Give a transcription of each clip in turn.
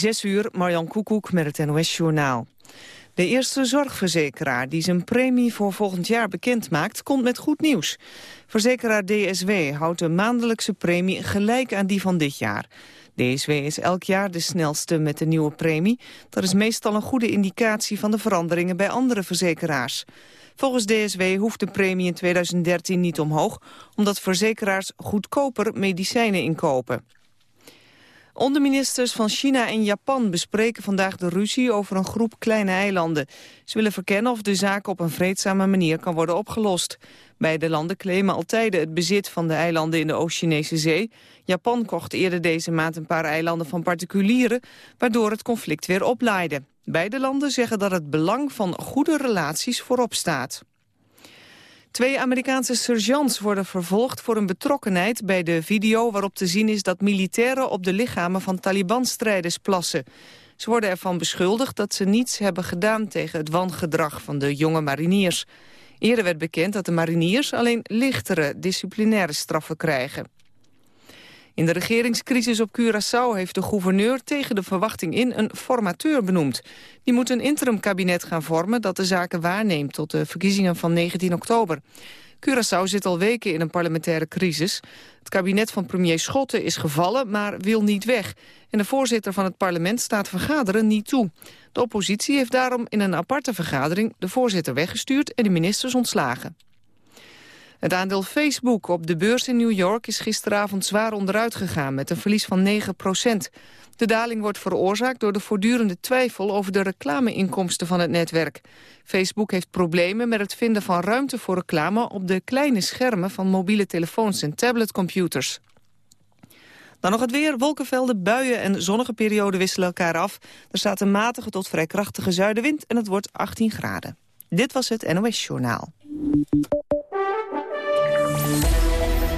Zes uur, Marjan Koekoek met het NOS-journaal. De eerste zorgverzekeraar die zijn premie voor volgend jaar bekend maakt, komt met goed nieuws. Verzekeraar DSW houdt de maandelijkse premie gelijk aan die van dit jaar. DSW is elk jaar de snelste met de nieuwe premie. Dat is meestal een goede indicatie van de veranderingen bij andere verzekeraars. Volgens DSW hoeft de premie in 2013 niet omhoog... omdat verzekeraars goedkoper medicijnen inkopen. Onderministers van China en Japan bespreken vandaag de ruzie over een groep kleine eilanden. Ze willen verkennen of de zaak op een vreedzame manier kan worden opgelost. Beide landen claimen altijd het bezit van de eilanden in de Oost-Chinese zee. Japan kocht eerder deze maand een paar eilanden van particulieren, waardoor het conflict weer oplaaide. Beide landen zeggen dat het belang van goede relaties voorop staat. Twee Amerikaanse sergeants worden vervolgd voor hun betrokkenheid bij de video waarop te zien is dat militairen op de lichamen van Taliban-strijders plassen. Ze worden ervan beschuldigd dat ze niets hebben gedaan tegen het wangedrag van de jonge mariniers. Eerder werd bekend dat de mariniers alleen lichtere disciplinaire straffen krijgen. In de regeringscrisis op Curaçao heeft de gouverneur tegen de verwachting in een formateur benoemd. Die moet een interimkabinet gaan vormen dat de zaken waarneemt tot de verkiezingen van 19 oktober. Curaçao zit al weken in een parlementaire crisis. Het kabinet van premier Schotten is gevallen, maar wil niet weg. En de voorzitter van het parlement staat vergaderen niet toe. De oppositie heeft daarom in een aparte vergadering de voorzitter weggestuurd en de ministers ontslagen. Het aandeel Facebook op de beurs in New York is gisteravond zwaar onderuit gegaan met een verlies van 9 procent. De daling wordt veroorzaakt door de voortdurende twijfel over de reclameinkomsten van het netwerk. Facebook heeft problemen met het vinden van ruimte voor reclame op de kleine schermen van mobiele telefoons en tabletcomputers. Dan nog het weer, wolkenvelden, buien en zonnige perioden wisselen elkaar af. Er staat een matige tot vrij krachtige zuidenwind en het wordt 18 graden. Dit was het NOS Journaal.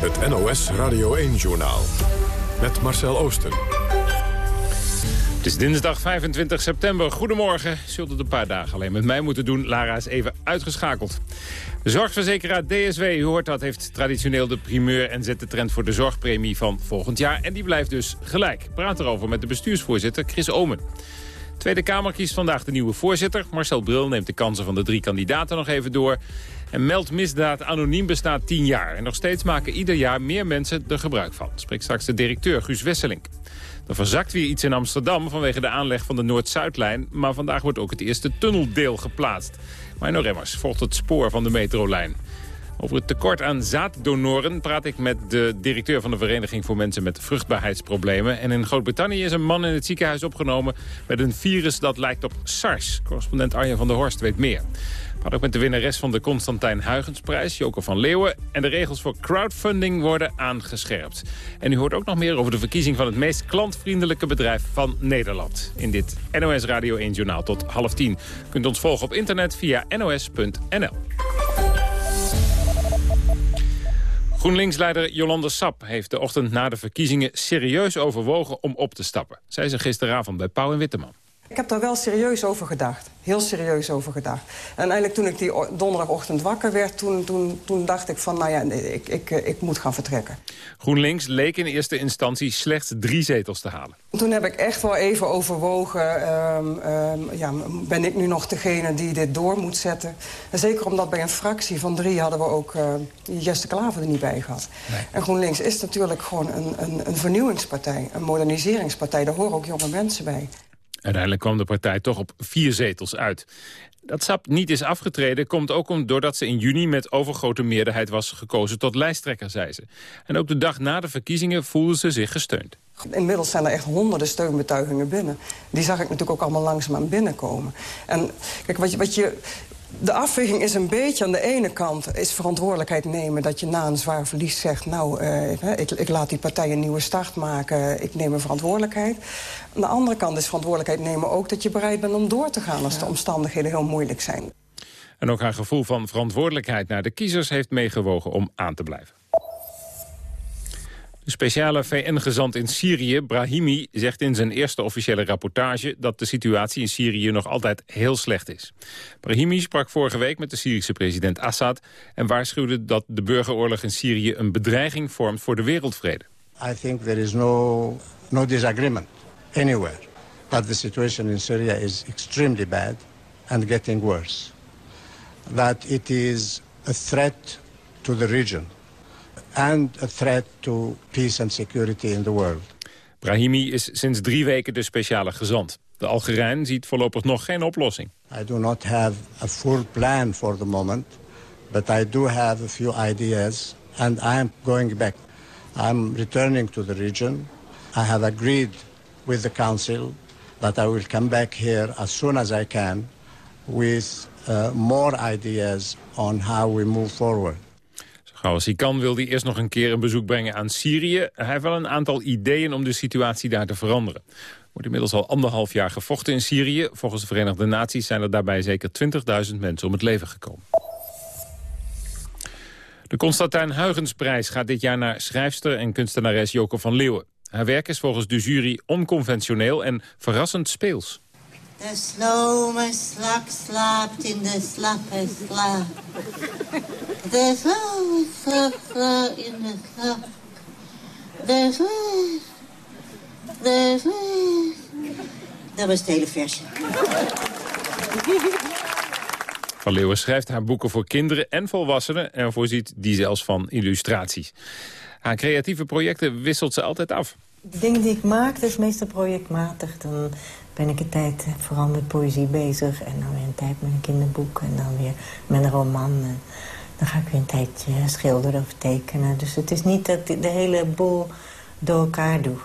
Het NOS Radio 1-journaal. Met Marcel Oosten. Het is dinsdag 25 september. Goedemorgen. Zult het een paar dagen alleen met mij moeten doen. Lara is even uitgeschakeld. Zorgverzekeraar DSW, u hoort dat, heeft traditioneel de primeur... en zet de trend voor de zorgpremie van volgend jaar. En die blijft dus gelijk. Praat erover met de bestuursvoorzitter Chris Omen. Tweede Kamer kiest vandaag de nieuwe voorzitter. Marcel Bril neemt de kansen van de drie kandidaten nog even door. En meldmisdaad anoniem bestaat 10 jaar. En nog steeds maken ieder jaar meer mensen er gebruik van. Spreekt straks de directeur Guus Wesselink. Er verzakt weer iets in Amsterdam vanwege de aanleg van de Noord-Zuidlijn. Maar vandaag wordt ook het eerste tunneldeel geplaatst. Mino Remmers volgt het spoor van de metrolijn. Over het tekort aan zaaddonoren praat ik met de directeur van de Vereniging voor Mensen met Vruchtbaarheidsproblemen. En in Groot-Brittannië is een man in het ziekenhuis opgenomen met een virus dat lijkt op SARS. Correspondent Arjen van der Horst weet meer. Had ook met de winnares van de Constantijn Huygensprijs, Joke van Leeuwen. En de regels voor crowdfunding worden aangescherpt. En u hoort ook nog meer over de verkiezing van het meest klantvriendelijke bedrijf van Nederland. In dit NOS Radio 1 Journaal tot half tien. Kunt ons volgen op internet via nos.nl. GroenLinks-leider Jolande Sap heeft de ochtend na de verkiezingen serieus overwogen om op te stappen. Zij ze gisteravond bij Pauw en Witteman. Ik heb daar wel serieus over gedacht. Heel serieus over gedacht. En eigenlijk toen ik die donderdagochtend wakker werd... toen, toen, toen dacht ik van, nou ja, ik, ik, eh, ik moet gaan vertrekken. GroenLinks leek in eerste instantie slechts drie zetels te halen. Toen heb ik echt wel even overwogen... Um, um, ja, ben ik nu nog degene die dit door moet zetten? En zeker omdat bij een fractie van drie hadden we ook uh, Jesse Klaver er niet bij gehad. Nee. En GroenLinks is natuurlijk gewoon een, een, een vernieuwingspartij. Een moderniseringspartij. Daar horen ook jonge mensen bij. Uiteindelijk kwam de partij toch op vier zetels uit. Dat SAP niet is afgetreden komt ook om, doordat ze in juni met overgrote meerderheid was gekozen tot lijsttrekker, zei ze. En ook de dag na de verkiezingen voelde ze zich gesteund. Inmiddels zijn er echt honderden steunbetuigingen binnen. Die zag ik natuurlijk ook allemaal langzaamaan binnenkomen. En kijk, wat je, wat je, de afweging is een beetje aan de ene kant... is verantwoordelijkheid nemen dat je na een zwaar verlies zegt... nou, uh, ik, ik, laat die partij een nieuwe start maken, ik neem een verantwoordelijkheid. Aan de andere kant is verantwoordelijkheid nemen ook dat je bereid bent om door te gaan... als de omstandigheden heel moeilijk zijn. En ook haar gevoel van verantwoordelijkheid naar de kiezers heeft meegewogen om aan te blijven. De speciale VN-gezant in Syrië, Brahimi, zegt in zijn eerste officiële rapportage dat de situatie in Syrië nog altijd heel slecht is. Brahimi sprak vorige week met de Syrische president Assad en waarschuwde dat de burgeroorlog in Syrië een bedreiging vormt voor de wereldvrede. I think there is no, no disagreement anywhere that the situation in Syria is extremely bad and getting worse. That it is a threat to the region and a threat to peace and security in the world. Brahimi is sinds drie weken de speciale gezant. De Algerijn ziet voorlopig nog geen oplossing. I do not have a full plan for the moment, but I do have a few ideas and I am going back. I'm returning to the region. I have agreed with the council that I will come back here as soon as I can with uh, more ideas on how we move forward. Gauw als hij kan wil hij eerst nog een keer een bezoek brengen aan Syrië. Hij heeft wel een aantal ideeën om de situatie daar te veranderen. Er wordt inmiddels al anderhalf jaar gevochten in Syrië. Volgens de Verenigde Naties zijn er daarbij zeker 20.000 mensen om het leven gekomen. De Constantijn Huygensprijs gaat dit jaar naar schrijfster en kunstenares Joko van Leeuwen. Haar werk is volgens de jury onconventioneel en verrassend speels. De slome slak slaapt in de slappe slaap. De slome slak slaapt in de slaap. De slome... De. Dat was het hele versje. Van Leeuwen schrijft haar boeken voor kinderen en volwassenen... en voorziet die zelfs van illustraties. Haar creatieve projecten wisselt ze altijd af. De dingen die ik maak, dat is meestal projectmatig. Dan ben ik een tijd vooral met poëzie bezig. En dan weer een tijd met een kinderboek. En dan weer met een roman. Dan ga ik weer een tijdje schilderen of tekenen. Dus het is niet dat ik de hele boel door elkaar doe.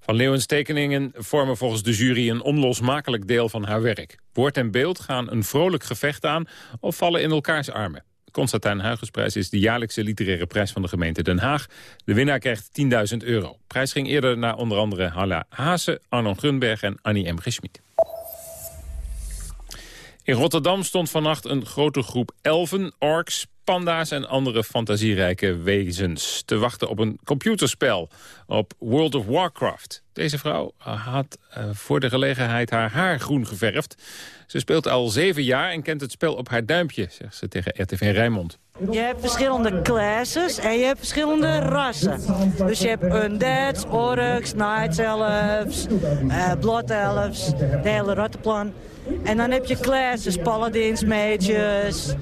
Van Leeuwens tekeningen vormen volgens de jury een onlosmakelijk deel van haar werk. Woord en beeld gaan een vrolijk gevecht aan of vallen in elkaars armen. Constantijn Huygensprijs is de jaarlijkse literaire prijs van de gemeente Den Haag. De winnaar krijgt 10.000 euro. Prijs ging eerder naar onder andere Halla Haase, Arno Grunberg en Annie M. G. In Rotterdam stond vannacht een grote groep elfen, orks, panda's en andere fantasierijke wezens te wachten op een computerspel op World of Warcraft. Deze vrouw had uh, voor de gelegenheid haar haar groen geverfd. Ze speelt al zeven jaar en kent het spel op haar duimpje, zegt ze tegen RTV Rijnmond. Je hebt verschillende classes en je hebt verschillende rassen. Dus je hebt undeads, orcs, night elves, uh, blood elves, de hele rattenplan. En dan heb je classes, paladins, mages,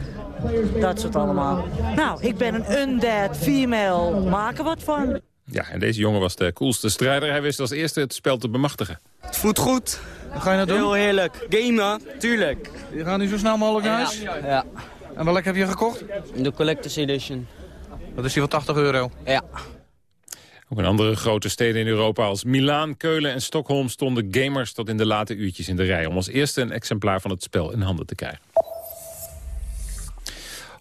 dat soort allemaal. Nou, ik ben een undead female. Maak er wat van. Ja, en deze jongen was de coolste strijder. Hij wist als eerste het spel te bemachtigen. Het voelt goed. Wat ga je nou doen? Heel heerlijk. Gamen, tuurlijk. Je gaat nu zo snel mogelijk naar huis? Ja. ja. En welk heb je gekocht? De Collector's Edition. Dat is die van 80 euro? Ja. Ook in andere grote steden in Europa als Milaan, Keulen en Stockholm stonden gamers tot in de late uurtjes in de rij... om als eerste een exemplaar van het spel in handen te krijgen.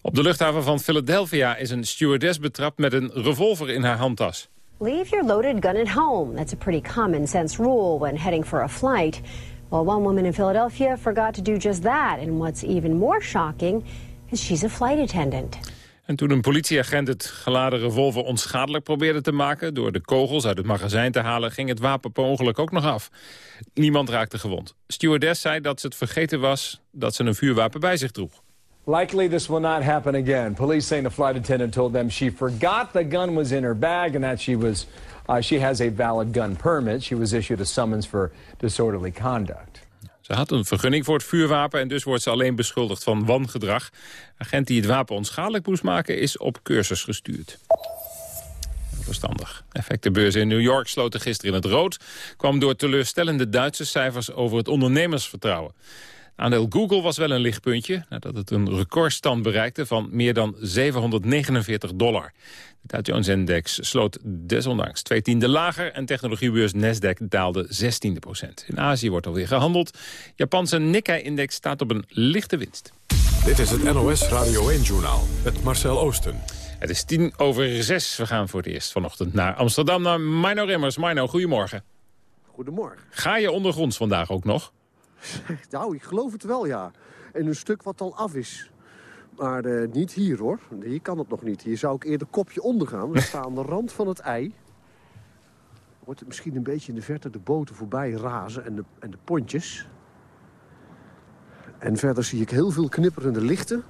Op de luchthaven van Philadelphia is een stewardess betrapt met een revolver in haar handtas. Leave your loaded gun at home. That's a pretty common sense rule when heading for a flight. Well, one woman in Philadelphia forgot to do just that. And what's even more shocking is she's a flight attendant. En toen een politieagent het geladen revolver onschadelijk probeerde te maken... door de kogels uit het magazijn te halen, ging het wapen per ongeluk ook nog af. Niemand raakte gewond. Stewardess zei dat ze het vergeten was dat ze een vuurwapen bij zich droeg. Likely this will not happen again. Police saying the flight attendant told them she forgot the gun was in her bag and that she was uh, she has a valid gun permit. She was issued a summons for disorderly conduct. Ze had een vergunning voor het vuurwapen en dus wordt ze alleen beschuldigd van wangedrag. Agent die het wapen onschadelijk moest maken is op cursus gestuurd. Verstandig. Effectenbeurzen in New York sloten gisteren in het rood. Kwam door teleurstellende Duitse cijfers over het ondernemersvertrouwen. Aandeel Google was wel een lichtpuntje... nadat het een recordstand bereikte van meer dan 749 dollar. De Dow Jones-index sloot desondanks twee tiende lager... en technologiebeurs Nasdaq daalde 16 procent. In Azië wordt alweer gehandeld. Japanse Nikkei-index staat op een lichte winst. Dit is het NOS Radio 1-journaal met Marcel Oosten. Het is tien over zes. We gaan voor het eerst vanochtend naar Amsterdam, naar Mino Remmers. Mino, goedemorgen. Goedemorgen. Ga je ondergronds vandaag ook nog? Nou, ik geloof het wel, ja. En een stuk wat al af is. Maar uh, niet hier, hoor. Hier kan het nog niet. Hier zou ik eerder kopje onder gaan. We staan aan de rand van het ei. Wordt het misschien een beetje in de verte de boten voorbij razen en de, en de pontjes. En verder zie ik heel veel knipperende lichten.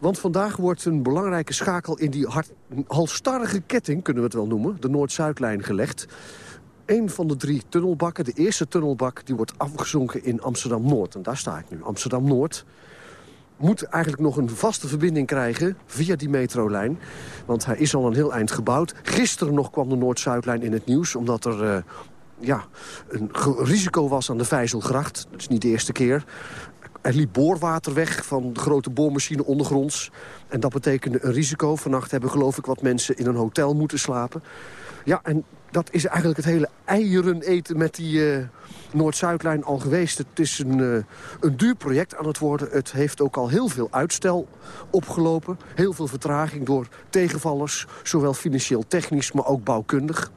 Want vandaag wordt een belangrijke schakel in die hard, halstarrige ketting, kunnen we het wel noemen... de Noord-Zuidlijn gelegd. Een van de drie tunnelbakken, de eerste tunnelbak... die wordt afgezonken in Amsterdam-Noord. En daar sta ik nu. Amsterdam-Noord moet eigenlijk nog een vaste verbinding krijgen via die metrolijn. Want hij is al een heel eind gebouwd. Gisteren nog kwam de Noord-Zuidlijn in het nieuws... omdat er uh, ja, een risico was aan de Vijzelgracht. Dat is niet de eerste keer. Er liep boorwater weg van de grote boormachine ondergronds. En dat betekende een risico. Vannacht hebben geloof ik wat mensen in een hotel moeten slapen. Ja, en dat is eigenlijk het hele eieren eten met die uh, Noord-Zuidlijn al geweest. Het is een, uh, een duur project aan het worden. Het heeft ook al heel veel uitstel opgelopen. Heel veel vertraging door tegenvallers. Zowel financieel technisch, maar ook bouwkundig.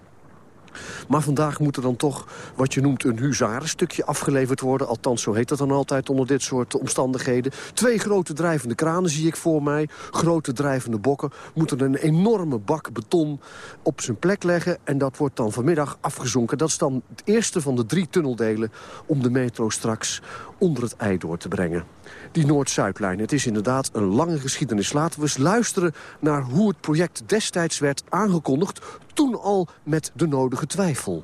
Maar vandaag moet er dan toch wat je noemt een huzarenstukje afgeleverd worden. Althans, zo heet dat dan altijd onder dit soort omstandigheden. Twee grote drijvende kranen zie ik voor mij. Grote drijvende bokken moeten een enorme bak beton op zijn plek leggen. En dat wordt dan vanmiddag afgezonken. Dat is dan het eerste van de drie tunneldelen om de metro straks onder het ei door te brengen. Die Noord-Zuidlijn. Het is inderdaad een lange geschiedenis. Laten we eens luisteren naar hoe het project destijds werd aangekondigd. Toen al met de nodige twijfel.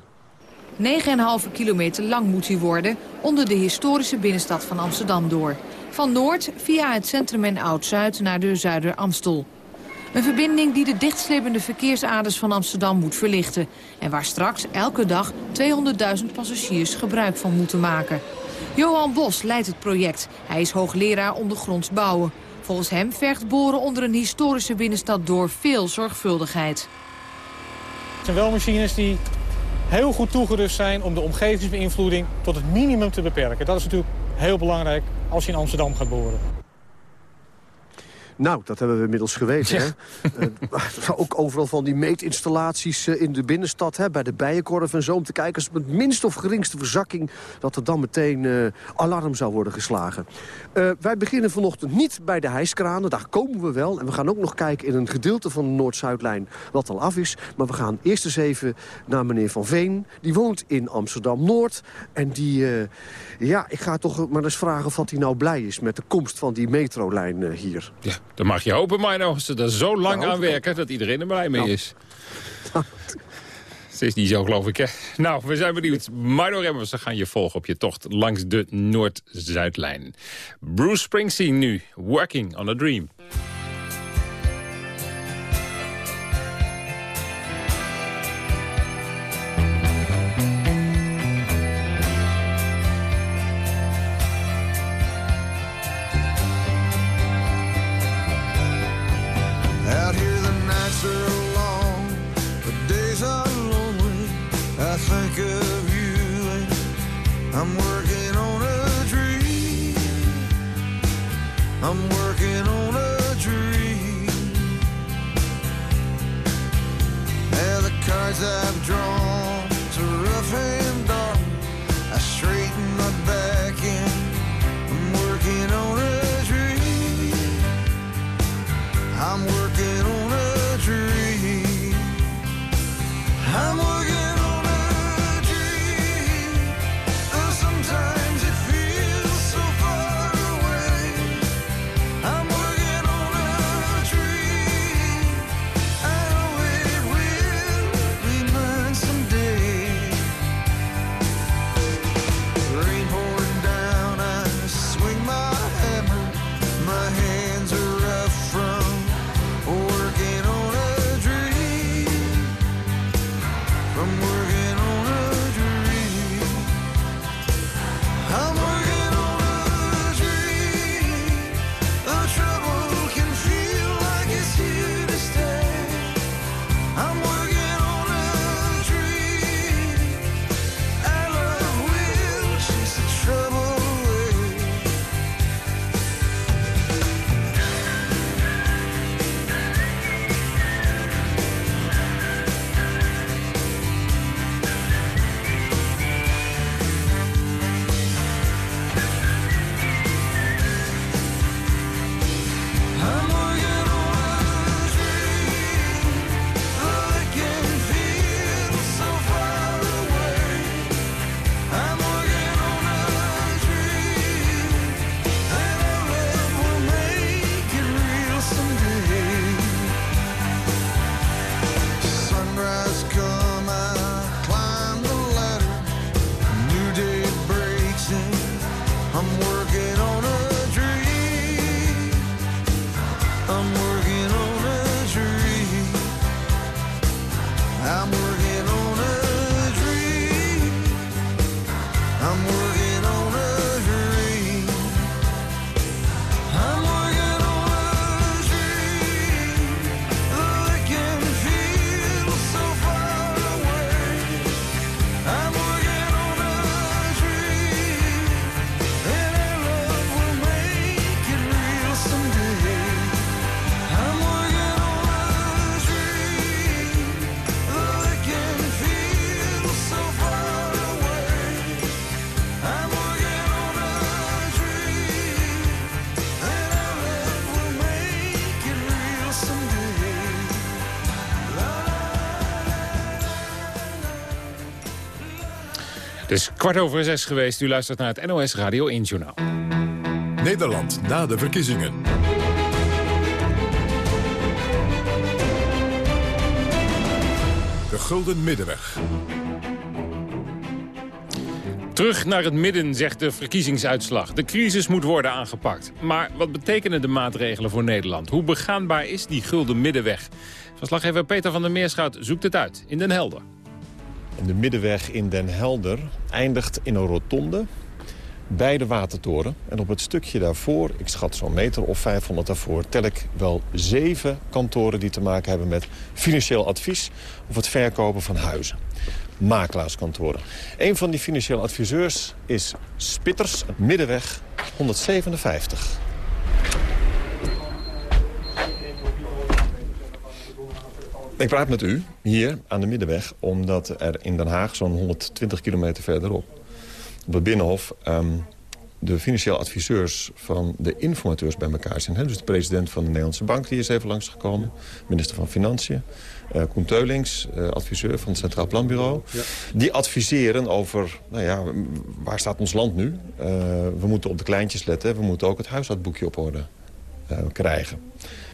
9,5 kilometer lang moet hij worden onder de historische binnenstad van Amsterdam door. Van Noord via het centrum en Oud-Zuid naar de Zuider-Amstel. Een verbinding die de dichtslippende verkeersaders van Amsterdam moet verlichten. En waar straks elke dag 200.000 passagiers gebruik van moeten maken. Johan Bos leidt het project. Hij is hoogleraar ondergronds bouwen. Volgens hem vergt boren onder een historische binnenstad door veel zorgvuldigheid. Het zijn wel machines die heel goed toegerust zijn om de omgevingsbeïnvloeding tot het minimum te beperken. Dat is natuurlijk heel belangrijk als je in Amsterdam gaat boren. Nou, dat hebben we inmiddels geweten. Hè? Uh, ook overal van die meetinstallaties uh, in de binnenstad... Hè, bij de Bijenkorf en zo, om te kijken... als het minst of geringste verzakking... dat er dan meteen uh, alarm zou worden geslagen. wij beginnen vanochtend niet bij de hijskranen. Daar komen we wel. En we gaan ook nog kijken in een gedeelte van de Noord-Zuidlijn... wat al af is. Maar we gaan eerst eens even naar meneer Van Veen. Die woont in Amsterdam-Noord. En die... ja, ik ga toch maar eens vragen of hij nou blij is... met de komst van die metrolijn hier. Ja. Dan mag je hopen, Mino, als ze er zo lang aan werken... dat iedereen er blij mee nou. is. Het is niet zo, geloof ik, hè? Nou, we zijn benieuwd. Mino Remmers, we gaan je volgen op je tocht langs de Noord-Zuidlijn. Bruce Springsteen nu, Working on a Dream. I've drawn is kwart over zes geweest. U luistert naar het NOS Radio 1 Journaal. Nederland na de verkiezingen. De Gulden Middenweg. Terug naar het midden, zegt de verkiezingsuitslag. De crisis moet worden aangepakt. Maar wat betekenen de maatregelen voor Nederland? Hoe begaanbaar is die gulden middenweg? Verslaggever Peter van der Meerschout zoekt het uit in Den Helder. De middenweg in Den Helder eindigt in een rotonde bij de Watertoren. En op het stukje daarvoor, ik schat zo'n meter of 500 daarvoor... tel ik wel zeven kantoren die te maken hebben met financieel advies... of het verkopen van huizen. Makelaarskantoren. Een van die financieel adviseurs is Spitters, Middenweg 157. Ik praat met u hier aan de Middenweg... omdat er in Den Haag zo'n 120 kilometer verderop... op het Binnenhof ehm, de financieel adviseurs van de informateurs bij elkaar zijn. Hè? Dus de president van de Nederlandse Bank die is even langsgekomen. Minister van Financiën. Uh, Koen Teulings, uh, adviseur van het Centraal Planbureau. Ja. Die adviseren over, nou ja, waar staat ons land nu? Uh, we moeten op de kleintjes letten. We moeten ook het huishoudboekje op orde krijgen.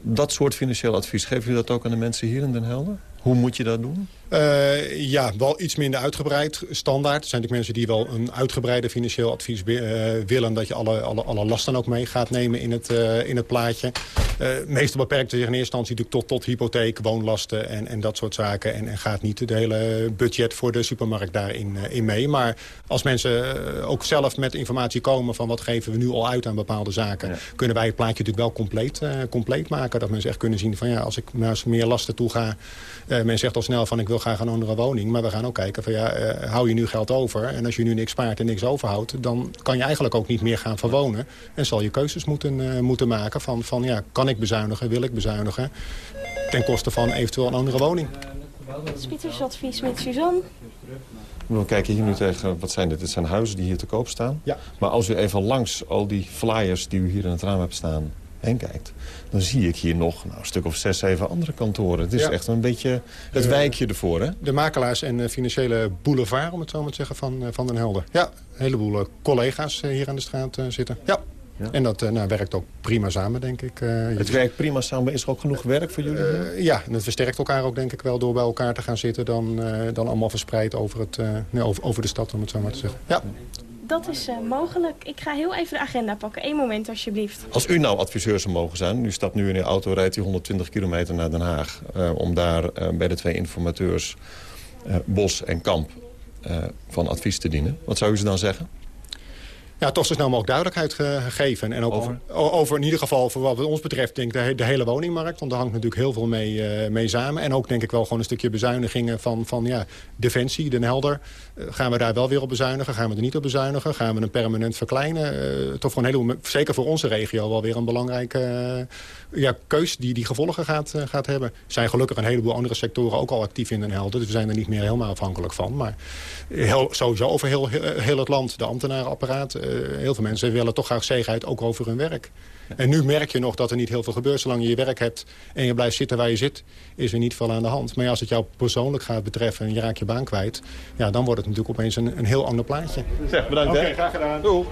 Dat soort financieel advies, geven u dat ook aan de mensen hier in Den Helder? Hoe moet je dat doen? Uh, ja, wel iets minder uitgebreid, standaard. Er zijn natuurlijk mensen die wel een uitgebreide financieel advies uh, willen... dat je alle, alle, alle lasten ook mee gaat nemen in het, uh, in het plaatje. meestal beperkt zich in eerste instantie natuurlijk tot, tot hypotheek, woonlasten en, en dat soort zaken. En, en gaat niet het hele budget voor de supermarkt daarin in mee. Maar als mensen ook zelf met informatie komen van wat geven we nu al uit aan bepaalde zaken... Ja. kunnen wij het plaatje natuurlijk wel compleet, compleet maken. Dat mensen echt kunnen zien van ja, als ik naar meer lasten toe ga... men zegt al snel van ik wil graag een andere woning. Maar we gaan ook kijken van ja, uh, hou je nu geld over. En als je nu niks spaart en niks overhoudt... dan kan je eigenlijk ook niet meer gaan verwonen. En zal je keuzes moeten, uh, moeten maken van, van ja, kan ik bezuinigen, wil ik bezuinigen... ten koste van eventueel een andere woning. Spietersadvies met Suzanne. We kijken hier nu tegen, wat zijn dit? Dit zijn huizen die hier te koop staan. Ja. Maar als u even langs al die flyers die u hier in het raam hebt staan heen kijkt... dan zie ik hier nog nou, een stuk of zes, zeven andere kantoren. Het is ja. echt een beetje het de, wijkje ervoor, hè? De makelaars en uh, financiële boulevard, om het zo maar te zeggen, van, uh, van Den Helder. Ja, een heleboel uh, collega's hier aan de straat zitten. Ja. Ja. En dat nou, werkt ook prima samen, denk ik. het werkt prima samen. Is er ook genoeg werk voor jullie? ja, en het versterkt elkaar ook, denk ik wel, door bij elkaar te gaan zitten... dan, dan allemaal verspreid over, het, nee, over, over de stad, om het zo maar te zeggen. Ja. Dat is uh, mogelijk. Ik ga heel even de agenda pakken. Eén moment, alsjeblieft. Als u nou adviseur zou mogen zijn... u stapt nu in uw auto, rijdt u 120 kilometer naar Den Haag... Uh, om daar uh, bij de twee informateurs Bos en Kamp van advies te dienen. Wat zou u ze dan zeggen? Ja, toch zo snel mogelijk duidelijkheid gegeven. En ook over? over in ieder geval, voor wat ons betreft, denk ik, de, de hele woningmarkt. Want daar hangt natuurlijk heel veel mee, uh, mee samen. En ook denk ik wel gewoon een stukje bezuinigingen van, van ja, Defensie, Den Helder. Uh, gaan we daar wel weer op bezuinigen? Gaan we er niet op bezuinigen? Gaan we een permanent verkleinen? Uh, toch voor een heleboel, zeker voor onze regio, wel weer een belangrijke ja, keus die, die gevolgen gaat, gaat hebben. Er zijn gelukkig een heleboel andere sectoren ook al actief in Den Helder. Dus we zijn er niet meer helemaal afhankelijk van. Maar heel, sowieso over heel, heel het land, de ambtenarenapparaat heel veel mensen willen toch graag zekerheid ook over hun werk. En nu merk je nog dat er niet heel veel gebeurt. Zolang je je werk hebt en je blijft zitten waar je zit, is er niet veel aan de hand. Maar ja, als het jou persoonlijk gaat betreffen en je raakt je baan kwijt... Ja, dan wordt het natuurlijk opeens een, een heel ander plaatje. Zeg, bedankt. Oké, okay, graag gedaan. Doei.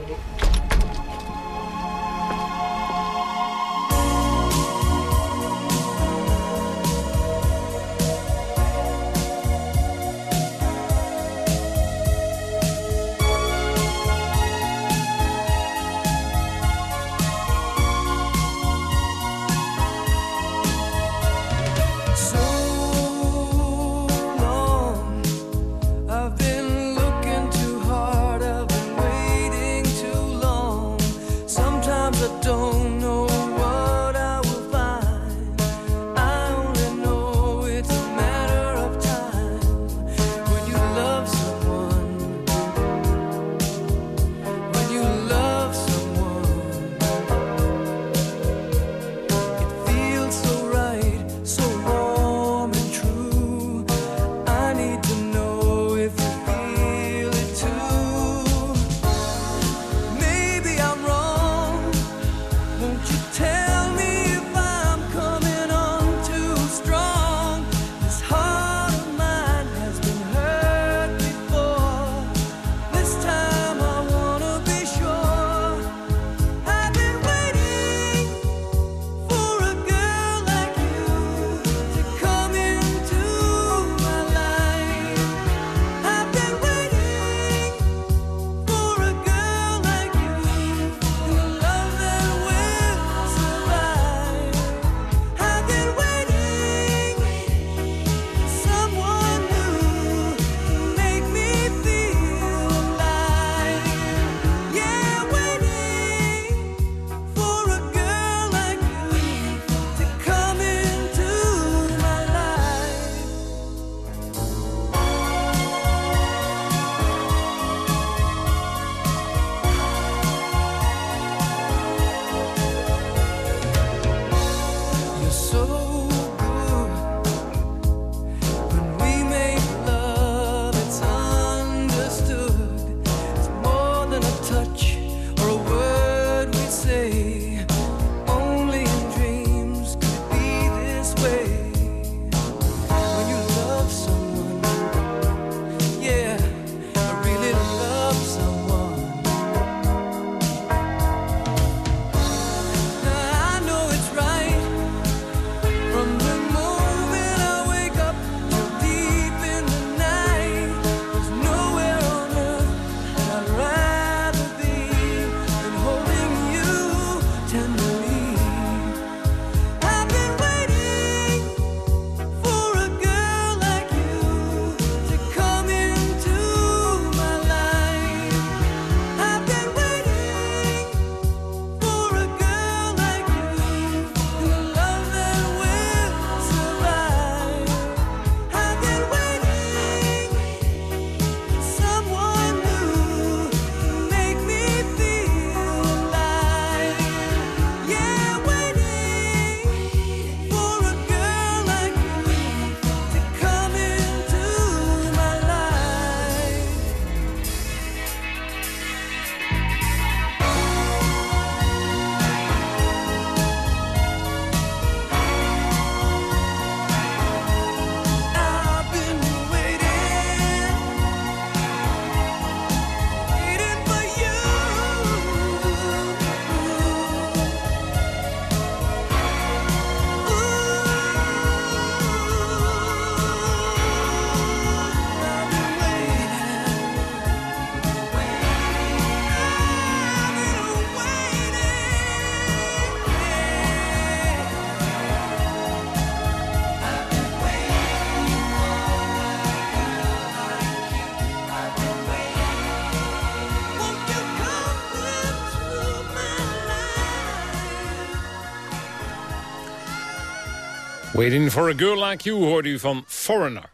Waiting for a girl like you hoorde u van Foreigner.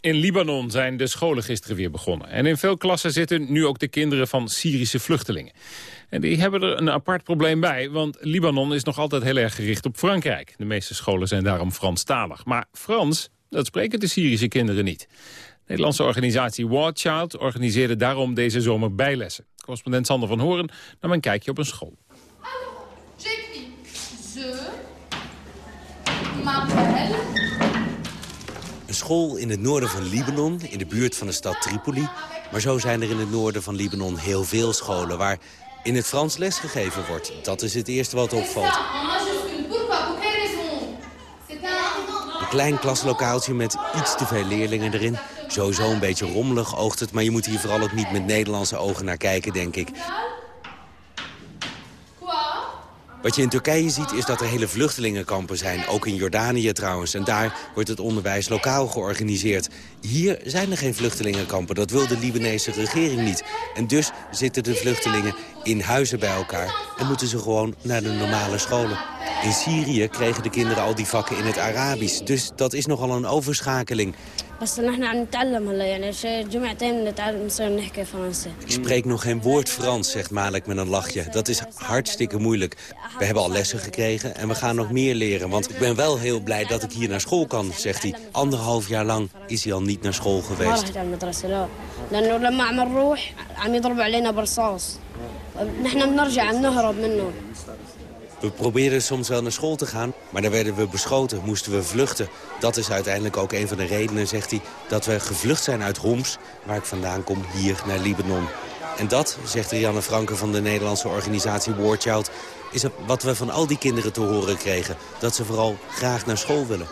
In Libanon zijn de scholen gisteren weer begonnen. En in veel klassen zitten nu ook de kinderen van Syrische vluchtelingen. En die hebben er een apart probleem bij, want Libanon is nog altijd heel erg gericht op Frankrijk. De meeste scholen zijn daarom Franstalig. Maar Frans, dat spreken de Syrische kinderen niet. De Nederlandse organisatie War Child organiseerde daarom deze zomer bijlessen. Correspondent Sander van Horen nam een kijkje op een school. Een school in het noorden van Libanon, in de buurt van de stad Tripoli. Maar zo zijn er in het noorden van Libanon heel veel scholen... waar in het Frans lesgegeven wordt. Dat is het eerste wat opvalt. Een klein klaslokaaltje met iets te veel leerlingen erin. Sowieso een beetje rommelig oogt het, maar je moet hier vooral ook niet met Nederlandse ogen naar kijken, denk ik. Wat je in Turkije ziet is dat er hele vluchtelingenkampen zijn. Ook in Jordanië trouwens. En daar wordt het onderwijs lokaal georganiseerd. Hier zijn er geen vluchtelingenkampen. Dat wil de Libanese regering niet. En dus zitten de vluchtelingen in huizen bij elkaar. En moeten ze gewoon naar de normale scholen. In Syrië kregen de kinderen al die vakken in het Arabisch. Dus dat is nogal een overschakeling. بس نحن عم نتعلم هلا يعني شي جمعتين نتعلم نصير نحكي فرنسي Ik spreek nog geen woord Frans, zegt Malek met een lachje. Dat is hartstikke moeilijk. We hebben al lessen gekregen en we gaan nog meer leren. Want ik ben wel heel blij dat ik hier naar school kan, zegt hij. Anderhalf jaar lang is hij al niet naar school ما geweest. رحت على المدرسة لا لأنه لما عم نروح عم يضربوا علينا برصاص نحن بنرجع عم نهرب منهم We probeerden soms wel naar school te gaan, maar dan werden we beschoten, moesten we vluchten. Dat is uiteindelijk ook een van de redenen, zegt hij, dat we gevlucht zijn uit Homs, waar ik vandaan kom, hier naar Libanon. En dat, zegt Rianne Franke van de Nederlandse organisatie War Child, is wat we van al die kinderen te horen kregen. Dat ze vooral graag naar school willen.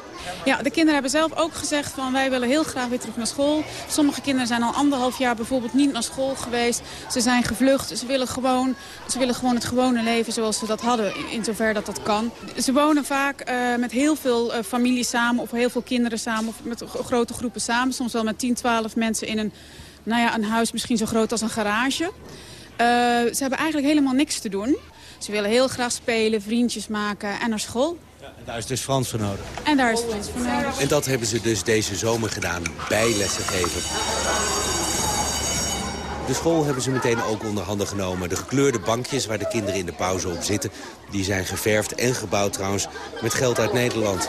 Ja, de kinderen hebben zelf ook gezegd van wij willen heel graag weer terug naar school. Sommige kinderen zijn al anderhalf jaar bijvoorbeeld niet naar school geweest. Ze zijn gevlucht. Ze willen gewoon, ze willen gewoon het gewone leven zoals ze dat hadden, in- zover dat dat kan. Ze wonen vaak eh, met heel veel eh, families samen of heel veel kinderen samen of met gro- grote groepen samen. Soms wel met 10, 12 mensen in een, nou ja, een huis misschien zo groot als een garage. Eh, ze hebben eigenlijk helemaal niks te doen. Ze willen heel graag spelen, vriendjes maken en naar school. En daar is dus Frans voor nodig. En daar is Frans voor nodig. En dat hebben ze dus deze zomer gedaan, bijlessen geven. De school hebben ze meteen ook onder handen genomen. De gekleurde bankjes waar de kinderen in de pauze op zitten... die zijn geverfd en gebouwd trouwens met geld uit Nederland.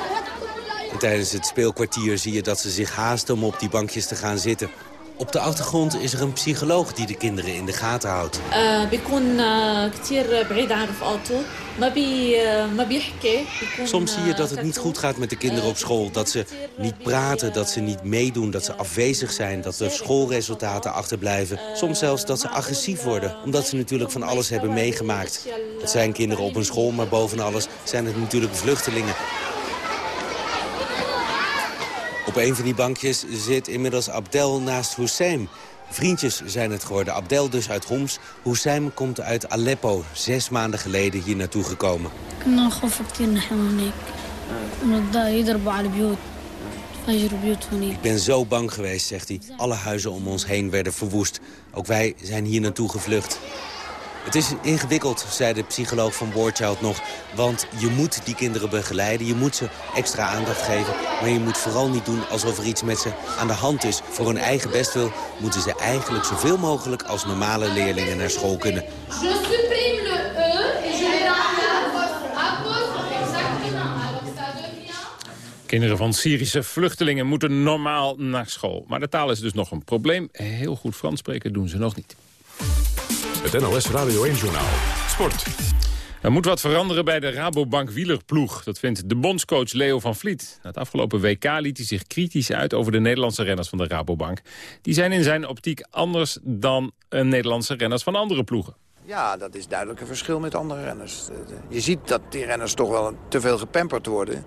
En tijdens het speelkwartier zie je dat ze zich haasten om op die bankjes te gaan zitten. Op de achtergrond is er een psycholoog die de kinderen in de gaten houdt. Soms zie je dat het niet goed gaat met de kinderen op school. Dat ze niet praten, dat ze niet meedoen, dat ze afwezig zijn... dat de schoolresultaten achterblijven. Soms zelfs dat ze agressief worden, omdat ze natuurlijk van alles hebben meegemaakt. Dat zijn kinderen op een school, maar boven alles zijn het natuurlijk vluchtelingen. Op een van die bankjes zit inmiddels Abdel naast Hussein. Vriendjes zijn het geworden. Abdel dus uit Homs. Hussein komt uit Aleppo, zes maanden geleden hier naartoe gekomen. Ik ben zo bang geweest, zegt hij. Alle huizen om ons heen werden verwoest. Ook wij zijn hier naartoe gevlucht. Het is ingewikkeld, zei de psycholoog van Boardchild nog. Want je moet die kinderen begeleiden, je moet ze extra aandacht geven. Maar je moet vooral niet doen alsof er iets met ze aan de hand is. Voor hun eigen bestwil moeten ze eigenlijk zoveel mogelijk als normale leerlingen naar school kunnen. Je supprime le E. Kinderen van Syrische vluchtelingen moeten normaal naar school. Maar de taal is dus nog een probleem. Heel goed Frans spreken doen ze nog niet. Het NOS Radio 1-journaal. Sport. Er moet wat veranderen bij de Rabobank wielerploeg. Dat vindt de bondscoach Leo van Vliet. Na het afgelopen WK liet hij zich kritisch uit over de Nederlandse renners van de Rabobank. Die zijn in zijn optiek anders dan een Nederlandse renners van andere ploegen. Ja, dat is duidelijk een verschil met andere renners. Je ziet dat die renners toch wel te veel gepamperd worden.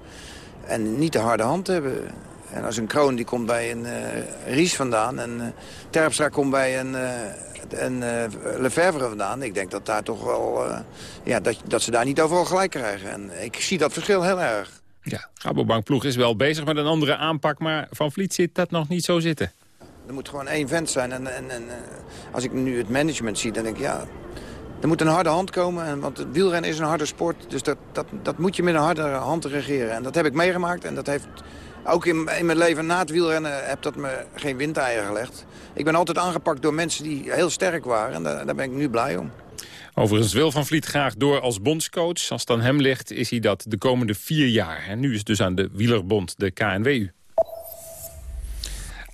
En niet de harde hand hebben. En als een Kroon die komt bij een eh, Ries vandaan. En eh, Terpstra komt bij een, uh, een uh, Lefevre vandaan. Ik denk dat daar toch wel... Uh, ja, dat, dat ze daar niet overal gelijk krijgen. En ik zie dat verschil heel erg. Ja, Rabobank ploeg is wel bezig met een andere aanpak. Maar Van Vliet zit dat nog niet zo zitten. Er moet gewoon één vent zijn. En, en, en als ik nu het management zie, dan denk ik... ja, Er moet een harde hand komen, en- want het wielrennen is een harde sport. Dus dat, dat, dat moet je met een harde hand regeren. En dat heb ik meegemaakt en dat heeft... Ook in, in mijn leven na het wielrennen heb dat me geen windeieren gelegd. Ik ben altijd aangepakt door mensen die heel sterk waren. En daar, daar ben ik nu blij om. Overigens wil Van Vliet graag door als bondscoach. Als het aan hem ligt, is hij dat de komende vier jaar. En nu is het dus aan de Wielerbond, de KNWU.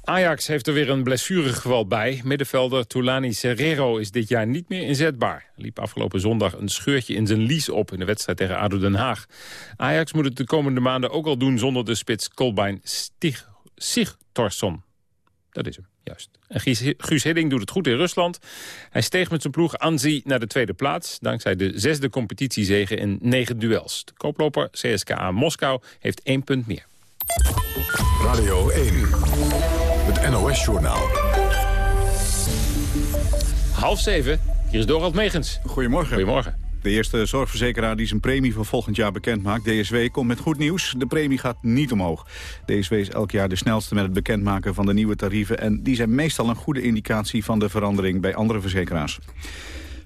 Ajax heeft er weer een blessuregeval bij. Middenvelder Tulani Serrero is dit jaar niet meer inzetbaar. Liep afgelopen zondag een scheurtje in zijn lies op... in de wedstrijd tegen ADO Den Haag. Ajax moet het de komende maanden ook al doen... zonder de spits Kolbein Stig Sigtorsson. Dat is hem, juist. En Guus, Hiddink doet het goed in Rusland. Hij steeg met zijn ploeg Anzi naar de tweede plaats... dankzij de zesde competitiezege in negen duels. De kooploper CSKA Moskou heeft één punt meer. Radio 1, het NOS-journaal. Half zeven, hier is Dorald Megens. Goedemorgen. Goedemorgen. De eerste zorgverzekeraar die zijn premie voor volgend jaar bekendmaakt, DSW, komt met goed nieuws. De premie gaat niet omhoog. DSW is elk jaar de snelste met het bekendmaken van de nieuwe tarieven... en die zijn meestal een goede indicatie van de verandering bij andere verzekeraars.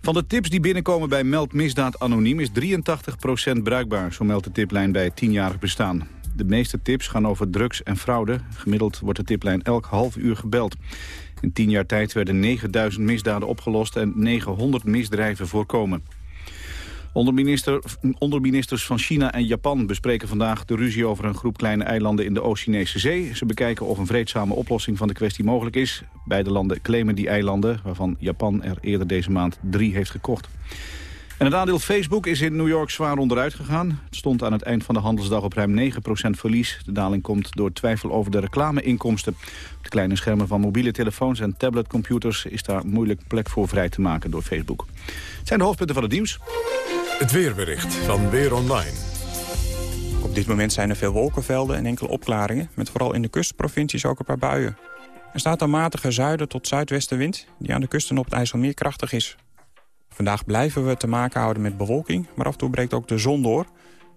Van de tips die binnenkomen bij Meld Misdaad Anoniem is 83% bruikbaar, zo meldt de tiplijn bij het tienjarig bestaan. De meeste tips gaan over drugs en fraude. Gemiddeld wordt de tiplijn elk half uur gebeld. In tien jaar tijd werden 9000 misdaden opgelost en 900 misdrijven voorkomen. Onderminister, onderministers van China en Japan bespreken vandaag de ruzie over een groep kleine eilanden in de Oost-Chinese Zee. Ze bekijken of een vreedzame oplossing van de kwestie mogelijk is. Beide landen claimen die eilanden, waarvan Japan er eerder deze maand drie heeft gekocht. En het aandeel Facebook is in New York zwaar onderuit gegaan. Het stond aan het eind van de handelsdag op ruim 9% verlies. De daling komt door twijfel over de reclameinkomsten. Op de kleine schermen van mobiele telefoons en tabletcomputers... is daar moeilijk plek voor vrij te maken door Facebook. Het zijn de hoofdpunten van het nieuws. Het weerbericht van Weer Online. Op dit moment zijn er veel wolkenvelden en enkele opklaringen... met vooral in de kustprovincies ook een paar buien. Er staat een matige zuiden tot zuidwestenwind... die aan de kusten op het IJsselmeer krachtig is. Vandaag blijven we te maken houden met bewolking... maar af en toe breekt ook de zon door.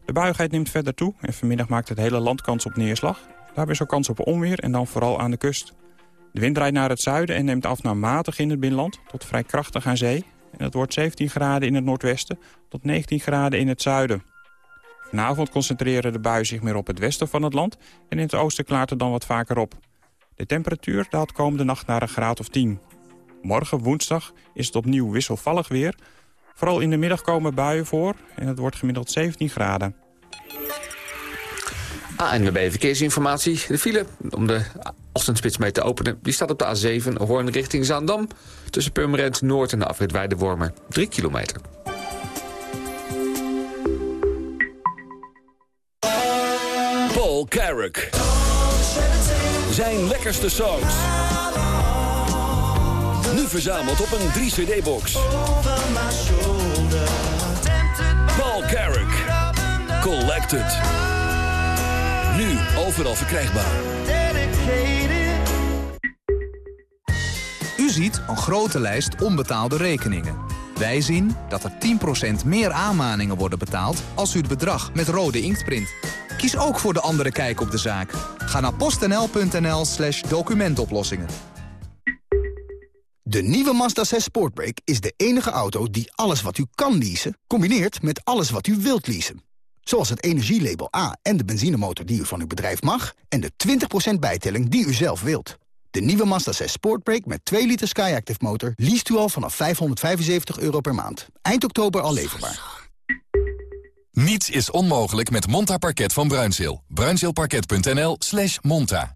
De buigheid neemt verder toe en vanmiddag maakt het hele land kans op neerslag. Daarbij is ook kans op onweer en dan vooral aan de kust. De wind draait naar het zuiden en neemt af naar matig in het binnenland... tot vrij krachtig aan zee. En het wordt 17 graden in het noordwesten tot 19 graden in het zuiden. Vanavond concentreren de buien zich meer op het westen van het land... en in het oosten klaart het dan wat vaker op. De temperatuur daalt komende nacht naar een graad of 10. Morgen, woensdag, is het opnieuw wisselvallig weer. Vooral in de middag komen buien voor en het wordt gemiddeld 17 graden. ANWB Verkeersinformatie. De file om de ochtendspits mee te openen... die staat op de A7 Hoorn richting Zaandam... tussen Purmerend Noord en de afrit Weidewormen. 3 kilometer. Paul Carrick. Zijn lekkerste songs. Verzameld op een 3-cd-box. Paul Carrick. Collected. Nu overal verkrijgbaar. U ziet een grote lijst onbetaalde rekeningen. Wij zien dat er 10% meer aanmaningen worden betaald als u het bedrag met rode inkt print. Kies ook voor de andere kijk op de zaak. Ga naar postnl.nl slash documentoplossingen. De nieuwe Mazda 6 Sportbrake is de enige auto die alles wat u kan leasen... combineert met alles wat u wilt leasen. Zoals het energielabel A en de benzinemotor die u van uw bedrijf mag... en de 20% bijtelling die u zelf wilt. De nieuwe Mazda 6 Sportbrake met 2 liter Skyactiv motor... leest u al vanaf 575 euro per maand. Eind oktober al leverbaar. Niets is onmogelijk met Monta Parket van Bruinzeel. Bruinzeelparket.nl slash monta.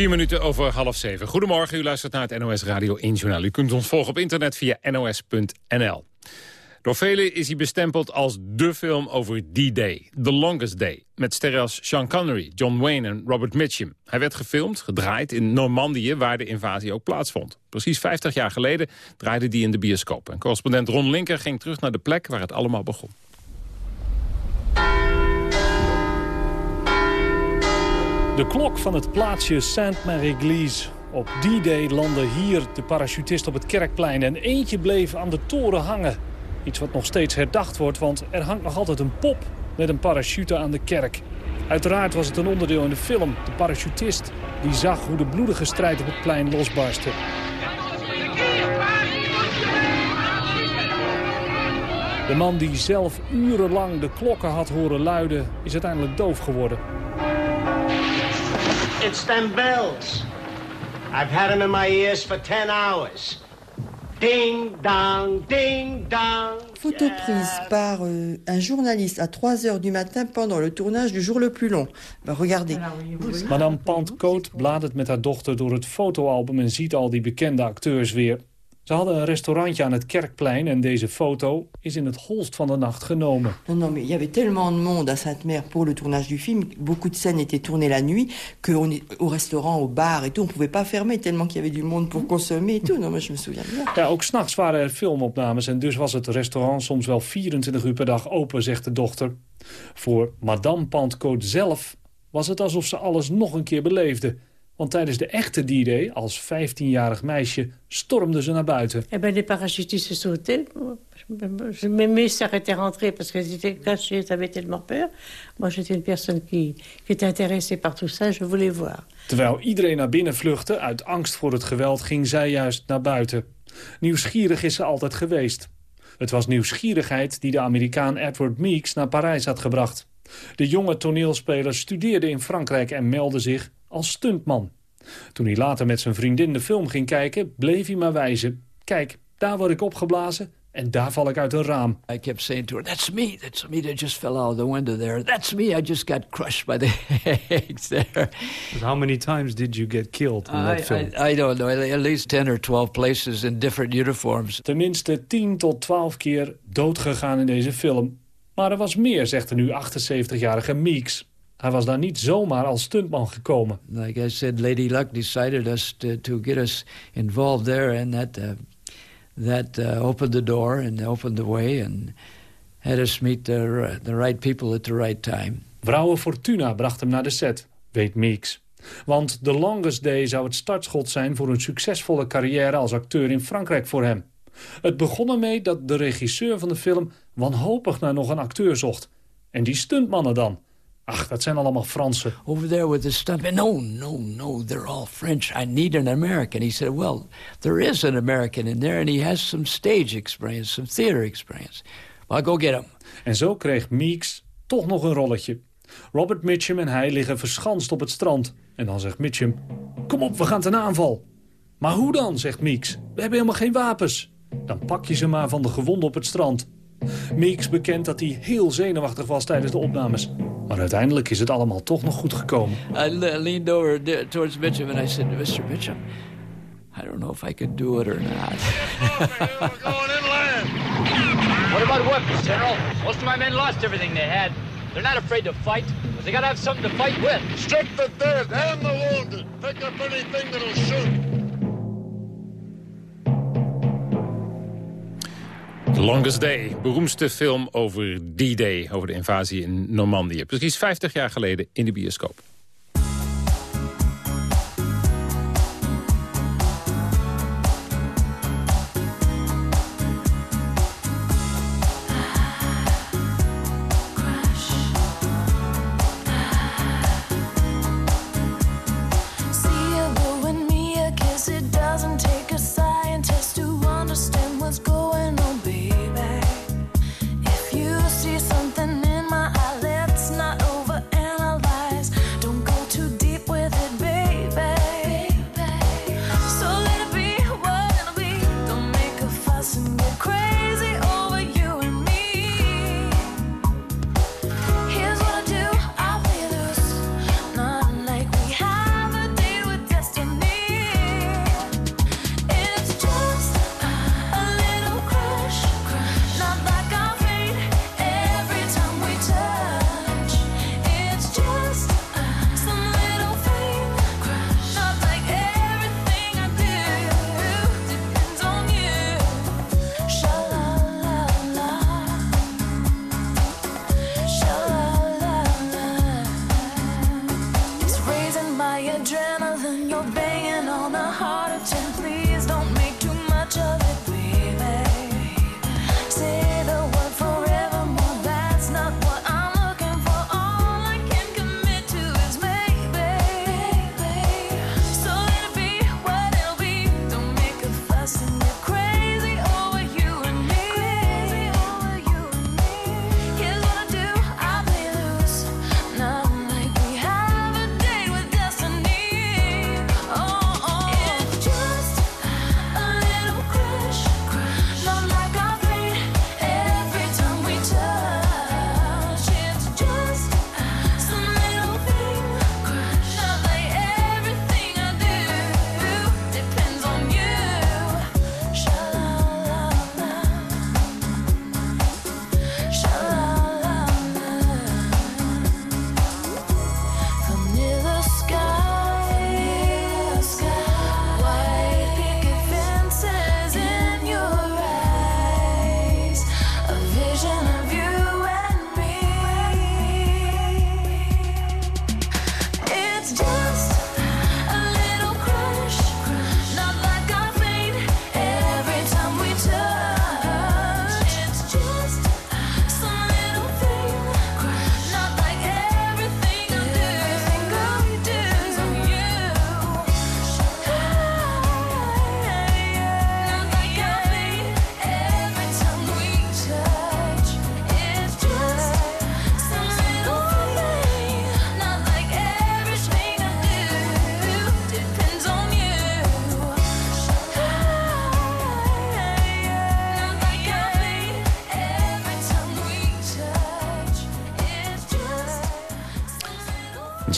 Vier minuten over half zeven. Goedemorgen, u luistert naar het NOS Radio 1 Journaal. U kunt ons volgen op internet via nos.nl. Door velen is hij bestempeld als dé film over D-Day, The Longest Day. Met sterren als Sean Connery, John Wayne en Robert Mitchum. Hij werd gefilmd, gedraaid in Normandië, waar de invasie ook plaatsvond. Precies 50 jaar geleden draaide die in de bioscoop. En correspondent Ron Linker ging terug naar de plek waar het allemaal begon. De klok van het plaatsje Saint-Marie-Église. Op die day landde hier de parachutist op het kerkplein... en eentje bleef aan de toren hangen. Iets wat nog steeds herdacht wordt, want er hangt nog altijd een pop... met een parachute aan de kerk. Uiteraard was het een onderdeel in de film. De parachutist die zag hoe de bloedige strijd op het plein losbarstte. De man die zelf urenlang de klokken had horen luiden... is uiteindelijk doof geworden. It's them bells. I've had them in my ears for 10 hours. Ding dong, ding dong. Photo prise par euh, un journaliste à 3 heures du matin pendant le tournage du jour le plus long. Ben, regardez. Madame Pantcoat bladert met haar dochter door het fotoalbum en ziet al die bekende acteurs weer. Ze hadden een restaurantje aan het Kerkplein en deze foto is in het holst van de nacht genomen. Non, non, mais il y avait tellement de monde à Sainte-Mère pour le tournage du film. Beaucoup de scènes étaient tournées la nuit, qu'au restaurant, au bar et tout, on pouvait pas fermer tellement qu'il y avait du monde pour consommer et tout. Non, mais je me souviens bien. Ja, ook s'nachts waren er filmopnames en dus was het restaurant soms wel 24 uur per dag open, zegt de dochter. Voor Madame Pantcoat zelf was het alsof ze alles nog een keer beleefde. Want tijdens de echte D-Day, als 15-jarig meisje, stormde ze naar buiten. Eh ben, les parachutistes sautaient. Mes sœurs étaient rentrées parce qu'elles étaient cachées, elles avaient tellement peur. Moi, j'étais une personne qui, qui était intéressée par tout ça, je voulais voir. Terwijl iedereen naar binnen vluchtte, uit angst voor het geweld, ging zij juist naar buiten. Nieuwsgierig is ze altijd geweest. Het was nieuwsgierigheid die de Amerikaan Edward Meeks naar Parijs had gebracht. De jonge toneelspeler studeerde in Frankrijk en meldde zich als stuntman. Toen hij later met zijn vriendin de film ging kijken, bleef hij maar wijzen. Kijk, daar word ik opgeblazen en daar val ik uit een raam. I kept saying to her, that's me, that's me that just fell out of the window there. That's me, I just got crushed by the eggs there. But how many times did you get killed in that I, film? I, I don't know, at least 10 or 12 places in different uniforms. Tenminste 10 tot 12 keer doodgegaan in deze film. Maar er was meer, zegt de nu 78-jarige Meeks. Hij was daar niet zomaar als stuntman gekomen. Like I said, Lady Luck decided us to, to get us involved there, and that uh, that uh, opened the door and opened the way and had us meet the, the right people at the right time. Vrouwen Fortuna bracht hem naar de set, weet Meeks. Want The Longest Day zou het startschot zijn voor een succesvolle carrière als acteur in Frankrijk voor hem. Het begon ermee dat de regisseur van de film wanhopig naar nog een acteur zocht. En die stuntmannen dan. Ach, dat zijn allemaal Fransen. Over there with the stuntmen, no, no, no, they're all French. I need an American. He said, well, there is an American in there and he has some stage experience, some theater experience. Well, go get him. En zo kreeg Meeks toch nog een rolletje. Robert Mitchum en hij liggen verschanst op het strand. En dan zegt Mitchum, kom op, we gaan ten aanval. Maar hoe dan, zegt Meeks. We hebben helemaal geen wapens. Dan pak je ze maar van de gewonden op het strand. Meeks bekent dat hij heel zenuwachtig was tijdens de opnames. Maar uiteindelijk is het allemaal toch nog goed gekomen. I le- leaned over towards Mitchum and I said, Mr. Mitchum, I don't know if I could do it or not. What about weapons, General? Most of my men lost everything they had. They're not afraid to fight, but they gotta have something to fight with. Strip the dead and the wounded. Pick up anything that'll shoot. Longest Day, beroemdste film over D-Day, over de invasie in Normandië. Precies 50 jaar geleden in de bioscoop.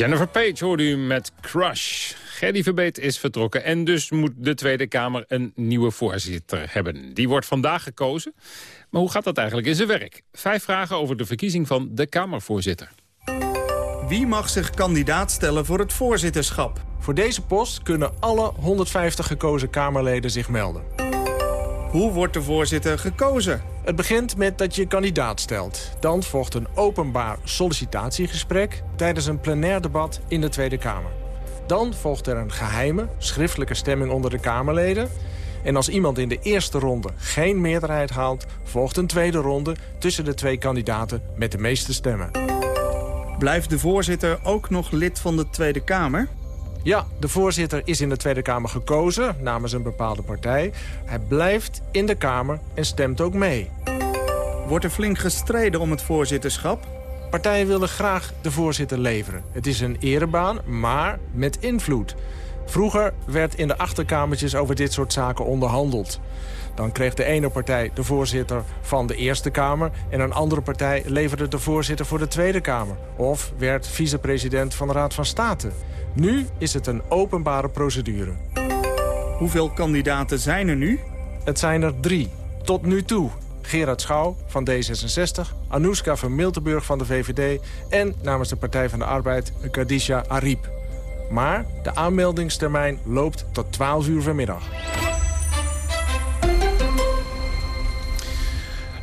Jennifer Page hoorde u met Crush. Gerdy Verbeet is vertrokken en dus moet de Tweede Kamer een nieuwe voorzitter hebben. Die wordt vandaag gekozen. Maar hoe gaat dat eigenlijk in zijn werk? Vijf vragen over de verkiezing van de Kamervoorzitter. Wie mag zich kandidaat stellen voor het voorzitterschap? Voor deze post kunnen alle 150 gekozen Kamerleden zich melden. Hoe wordt de voorzitter gekozen? Het begint met dat je kandidaat stelt. Dan volgt een openbaar sollicitatiegesprek... tijdens een plenair debat in de Tweede Kamer. Dan volgt er een geheime, schriftelijke stemming onder de Kamerleden... En als iemand in de eerste ronde geen meerderheid haalt... volgt een tweede ronde tussen de twee kandidaten met de meeste stemmen. Blijft de voorzitter ook nog lid van de Tweede Kamer? Ja, de voorzitter is in de Tweede Kamer gekozen namens een bepaalde partij. Hij blijft in de Kamer en stemt ook mee. Wordt er flink gestreden om het voorzitterschap? Partijen willen graag de voorzitter leveren. Het is een erebaan, maar met invloed. Vroeger werd in de achterkamertjes over dit soort zaken onderhandeld. Dan kreeg de ene partij de voorzitter van de Eerste Kamer... en een andere partij leverde de voorzitter voor de Tweede Kamer. Of werd vicepresident van de Raad van State. Nu is het een openbare procedure. Hoeveel kandidaten zijn er nu? Het zijn er drie, tot nu toe. Gerard Schouw van D66, Anouska van Miltenburg van de VVD... en namens de Partij van de Arbeid Kadisha Ariep. Maar de aanmeldingstermijn loopt tot 12 uur vanmiddag.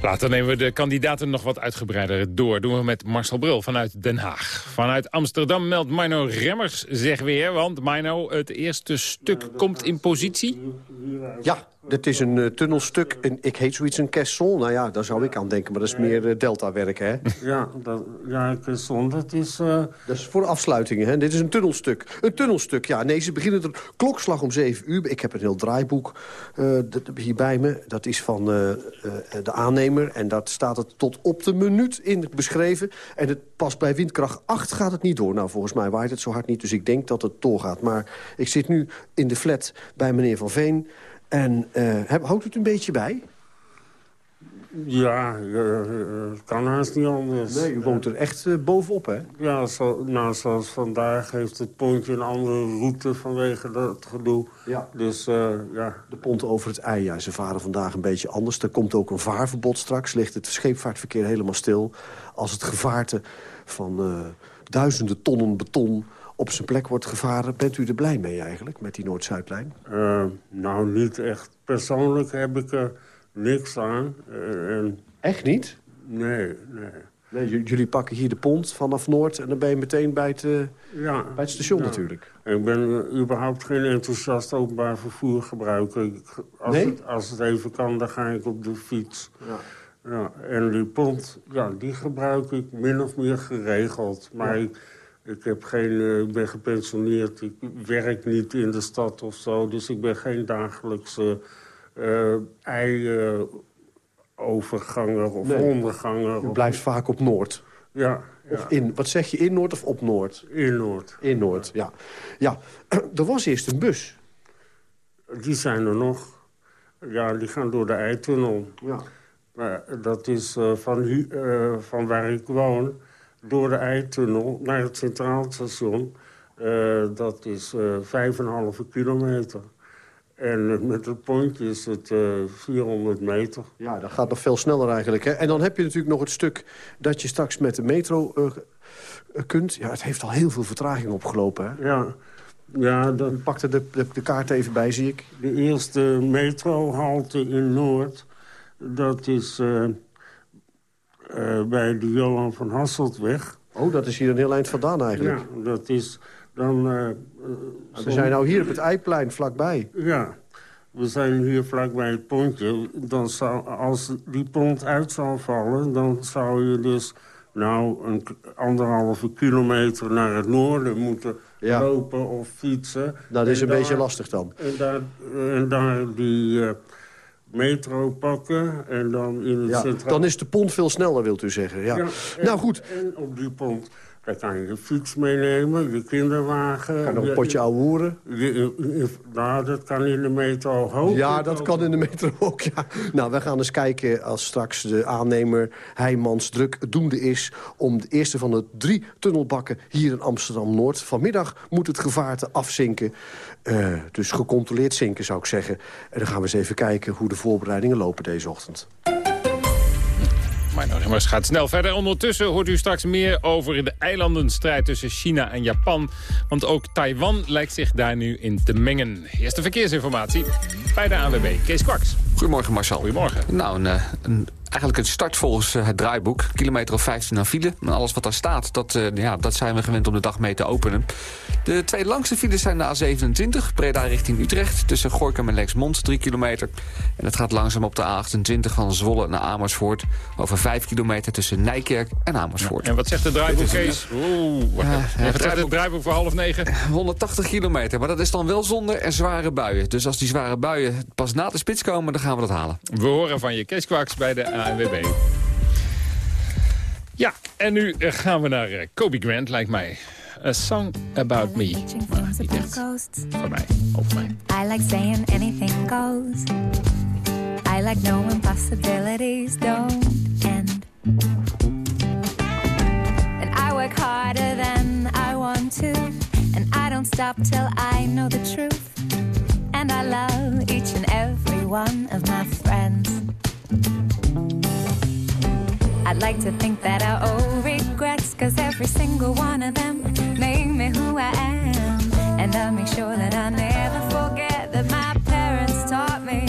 Later nemen we de kandidaten nog wat uitgebreider door. Doen we met Marcel Bril vanuit Den Haag. Vanuit Amsterdam meldt Mino Remmers zich weer. Want Mino, het eerste stuk komt in positie. Ja, dit is een uh, tunnelstuk. Ik heet zoiets een caisson. Nou ja, daar zou ik aan denken. Maar dat is meer uh, delta-werk, hè? Ja, dat, ja caisson, dat is... Uh... Dat is voor afsluitingen, hè? Dit is een tunnelstuk. Een tunnelstuk, ja. Nee, ze beginnen er klokslag om 7 uur. Ik heb een heel draaiboek hier bij me. Dat is van de aannemer. En daar staat het tot op de minuut in beschreven. En het pas bij windkracht 8 gaat het niet door. Nou, volgens mij waait het zo hard niet. Dus ik denk dat het doorgaat. Maar ik zit nu in de flat bij meneer Van Veen... En uh, houdt het een beetje bij? Ja, uh, kan haast niet anders. Nee, u woont er echt bovenop, hè? Ja, zo, nou, zoals vandaag heeft het pontje een andere route vanwege dat gedoe. Ja. Dus, ja. De pont over het ei, ja, ze varen vandaag een beetje anders. Er komt ook een vaarverbod straks, ligt het scheepvaartverkeer helemaal stil. Als het gevaarte van duizenden tonnen beton op zijn plek wordt gevaren. Bent u er blij mee eigenlijk, met die Noord-Zuidlijn? Uh, nou, niet echt. Persoonlijk heb ik er niks aan. En... Echt niet? Nee, nee. nee. Jullie pakken hier de pont vanaf Noord en dan ben je meteen bij het, uh, ja, bij het station ja. natuurlijk. Ik ben überhaupt geen enthousiast openbaar vervoer gebruiker. Als, nee? het, als het even kan, dan ga ik op de fiets. Ja. Ja, en die pont, ja, die gebruik ik min of meer geregeld. Maar ik, ik, heb geen, uh, ik ben gepensioneerd, ik werk niet in de stad of zo. Dus ik ben geen dagelijkse uh, ei-overganger of Nee. onderganger. Of- blijft vaak op Noord. Ja, Of ja. in, wat zeg je, in Noord of op Noord? in Noord. In Noord, ja. Ja, er was eerst een bus. Die zijn er nog. Ja, die gaan door de eitunnel. Ja. Maar dat is eh, van, eh, van waar ik woon, door de eitunnel naar het Centraal Station. Eh, dat is eh, en een halve kilometer. En eh, met het pontje is het eh 400 meter. Ja, dat gaat nog veel sneller eigenlijk. Hè? En dan heb je natuurlijk nog het stuk dat je straks met de metro eh, eh, kunt. Ja, het heeft al heel veel vertraging opgelopen. Hè? Ja, ja dat, U pakte de, de, de kaart even bij, zie ik. de eerste metrohalte in Noord, dat is eh, bij de Johan van Hasseltweg. Oh, dat is hier een heel eind vandaan eigenlijk. Ja, dat is dan... eh, eh, We zijn nou hier op het Eiplein vlakbij. Ja, we zijn hier vlakbij het pontje. Dan zou, als die pont uit zou vallen, dan zou je dus... nou, een anderhalve kilometer naar het noorden moeten Ja. lopen of fietsen. Dat is En een beetje lastig dan. En daar, en daar die metro pakken en dan in het Ja, centraal... dan is de pont veel sneller, wilt u zeggen. Ja. Ja, en- nou goed, En op die pont Daar kan je de fiets meenemen, je kinderwagen. Kan nog een je- potje ouwe hoeren. je- je- je- Nou, dat kan in de metro hoog. Ja, dat kan in de metro ook, ja. Nou, wij gaan eens kijken als straks de aannemer Heijmans druk doende is... om de eerste van de drie tunnelbakken hier in Amsterdam-Noord. Vanmiddag moet het gevaarte afzinken. Eh, dus gecontroleerd zinken, zou ik zeggen. En dan gaan we eens even kijken hoe de voorbereidingen lopen deze ochtend. Maar nou, het gaat snel verder. Ondertussen hoort u straks meer over de eilandenstrijd tussen China en Japan. Want ook Taiwan lijkt zich daar nu in te mengen. Eerste verkeersinformatie bij de ANWB. Kees Kwaks. Goedemorgen Marcel. Goedemorgen. Nou, een, eh, een, eigenlijk een start volgens eh, het draaiboek. Kilometer of 15 aan file. En alles wat daar staat, dat, eh, ja, dat zijn we gewend om de dag mee te openen. De twee langste files zijn de A27, Breda richting Utrecht... tussen Gorkum en Lexmond, 3 kilometer. En het gaat langzaam op de A28 van Zwolle naar Amersfoort... over 5 kilometer tussen Nijkerk en Amersfoort. En wat zegt de draaiboek, Kees? Oeh, Ja, zegt het draaiboek voor half negen? 180 kilometer, maar dat is dan wel zonder en zware buien. Dus als die zware buien pas na de spits komen, dan gaan we dat halen. We horen van je Kees Kwaks bij de ANWB. Ja, en nu eh, gaan we naar eh, Kobe Grant, lijkt mij. A Song About Me. Maar niet echt voor mij, over mij. I like saying anything goes. I like knowing possibilities don't end. And I work harder than I want to. And I don't stop till I know the truth. And I love each and every one of my friends. I'd like to think that I owe regrets, cause every single one of them made me who I am. And I'll make sure that I never forget that my parents taught me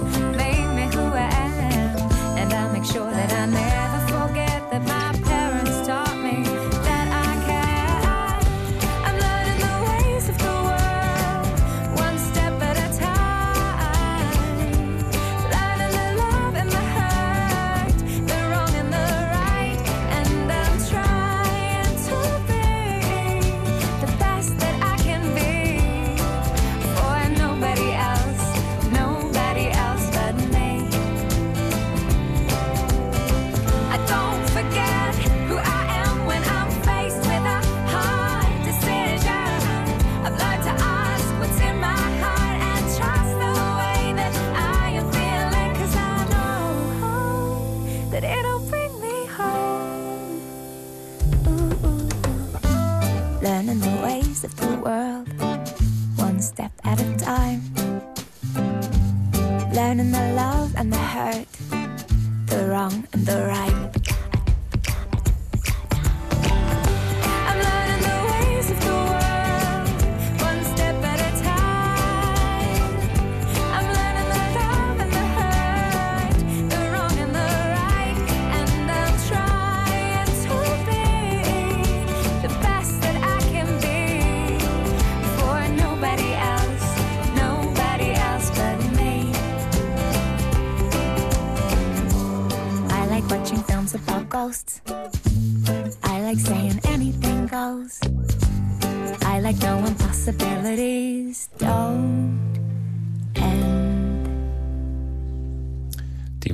make sure that I'm never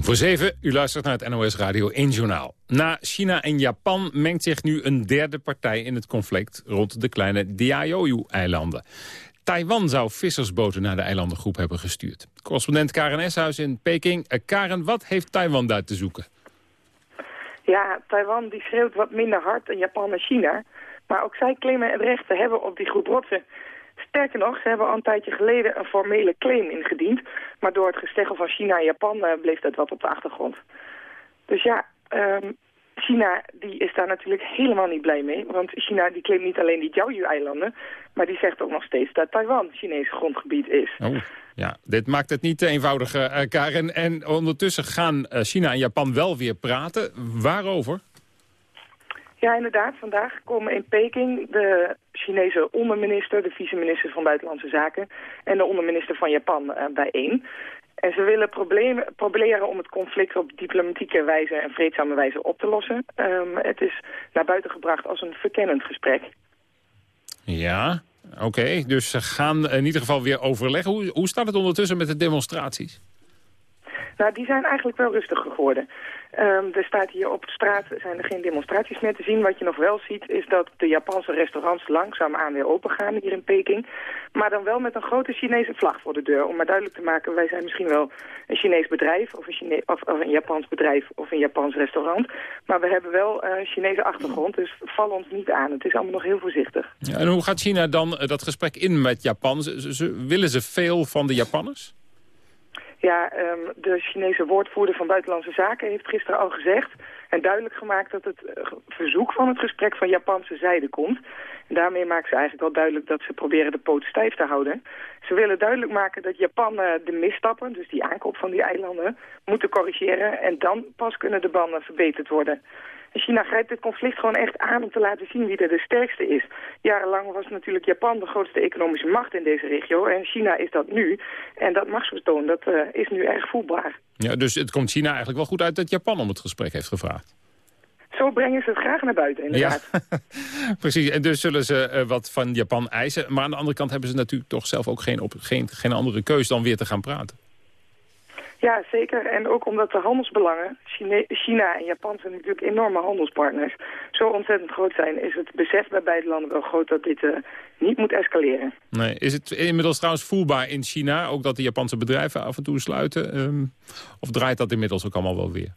voor zeven, u luistert naar het NOS Radio 1 Journaal. Na China en Japan mengt zich nu een derde partij in het conflict... rond de kleine Diaoyu-eilanden. Taiwan zou vissersboten naar de eilandengroep hebben gestuurd. Correspondent Karen Eshuis in Peking. Eh, Karen, wat heeft Taiwan daar te zoeken? Ja, Taiwan die schreeuwt wat minder hard dan Japan en China. Maar ook zij claimen het recht te hebben op die groep rotsen. Sterker nog, ze hebben al een tijdje geleden een formele claim ingediend. Maar door het gesteggel van China en Japan eh, bleef dat wat op de achtergrond. Dus ja, ehm, China die is daar natuurlijk helemaal niet blij mee. Want China die claimt niet alleen die Jiaoyu-eilanden... maar die zegt ook nog steeds dat Taiwan Chinees grondgebied is. Oh, ja, dit maakt het niet eenvoudig, uh, Karen. En ondertussen gaan uh, China en Japan wel weer praten. Waarover? Ja, inderdaad. Vandaag komen in Peking de Chinese onderminister, de vice-minister van Buitenlandse Zaken... en de onderminister van Japan uh, bijeen. En ze willen problemen, proberen om het conflict op diplomatieke wijze en vreedzame wijze op te lossen. Um, het is naar buiten gebracht als een verkennend gesprek. Ja, oké. Okay. Dus ze gaan in ieder geval weer overleggen. Hoe, hoe staat het ondertussen met de demonstraties? Nou, die zijn eigenlijk wel rustig geworden. Um, er staat hier op straat zijn er geen demonstraties meer te zien. Wat je nog wel ziet is dat de Japanse restaurants langzaamaan weer open gaan hier in Peking. Maar dan wel met een grote Chinese vlag voor de deur. Om maar duidelijk te maken, wij zijn misschien wel een Chinees bedrijf of een, Chine of, of een Japans bedrijf of een Japans restaurant. Maar we hebben wel uh, Chinese achtergrond, dus val ons niet aan. Het is allemaal nog heel voorzichtig. Ja, en hoe gaat China dan uh, dat gesprek in met Japan? Ze, willen ze veel van de Japanners? Ja, um, de Chinese woordvoerder van Buitenlandse Zaken heeft gisteren al gezegd... en duidelijk gemaakt dat het uh, verzoek van het gesprek van Japanse zijde komt. En daarmee maken ze eigenlijk wel duidelijk dat ze proberen de poot stijf te houden. Ze willen duidelijk maken dat Japan uh, de misstappen, dus die aankoop van die eilanden, moeten corrigeren. En dan pas kunnen de banden verbeterd worden. China grijpt dit conflict gewoon echt aan om te laten zien wie er de sterkste is. Jarenlang was natuurlijk Japan de grootste economische macht in deze regio. En China is dat nu. En dat machtsvertoon, dat uh, is nu erg voelbaar. Ja, dus het komt China eigenlijk wel goed uit dat Japan om het gesprek heeft gevraagd. Zo brengen ze het graag naar buiten, inderdaad. Ja, precies. En dus zullen ze uh, wat van Japan eisen. Maar aan de andere kant hebben ze natuurlijk toch zelf ook geen, op, geen, geen andere keus dan weer te gaan praten. Ja, zeker. En ook omdat de handelsbelangen, China, China en Japan zijn natuurlijk enorme handelspartners, zo ontzettend groot zijn, is het besef bij beide landen wel groot dat dit uh, niet moet escaleren. Nee. Is het inmiddels trouwens voelbaar in China, ook dat de Japanse bedrijven af en toe sluiten? Um, of draait dat inmiddels ook allemaal wel weer?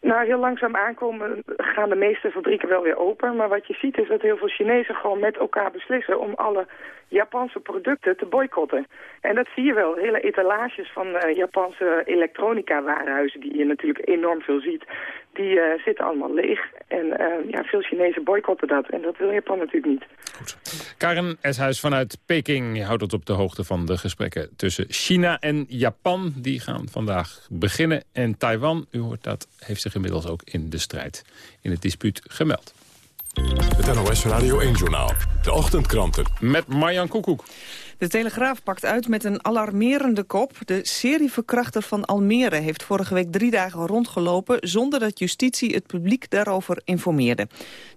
Nou, heel langzaam aankomen gaan de meeste fabrieken wel weer open. Maar wat je ziet is dat heel veel Chinezen gewoon met elkaar beslissen om alle Japanse producten te boycotten. En dat zie je wel. Hele etalages van uh, Japanse elektronica-warenhuizen, die je natuurlijk enorm veel ziet, die uh, zitten allemaal leeg. En uh, ja, veel Chinezen boycotten dat. En dat wil Japan natuurlijk niet. Goed. Karen Eshuis vanuit Peking houdt het op de hoogte van de gesprekken tussen China en Japan. Die gaan vandaag beginnen. En Taiwan, u hoort dat, heeft zich inmiddels ook in de strijd, in het dispuut gemeld. Het NOS Radio 1-journaal. De ochtendkranten. Met Marjan Koekoek. De Telegraaf pakt uit met een alarmerende kop. De serieverkrachter van Almere heeft vorige week drie dagen rondgelopen... zonder dat justitie het publiek daarover informeerde.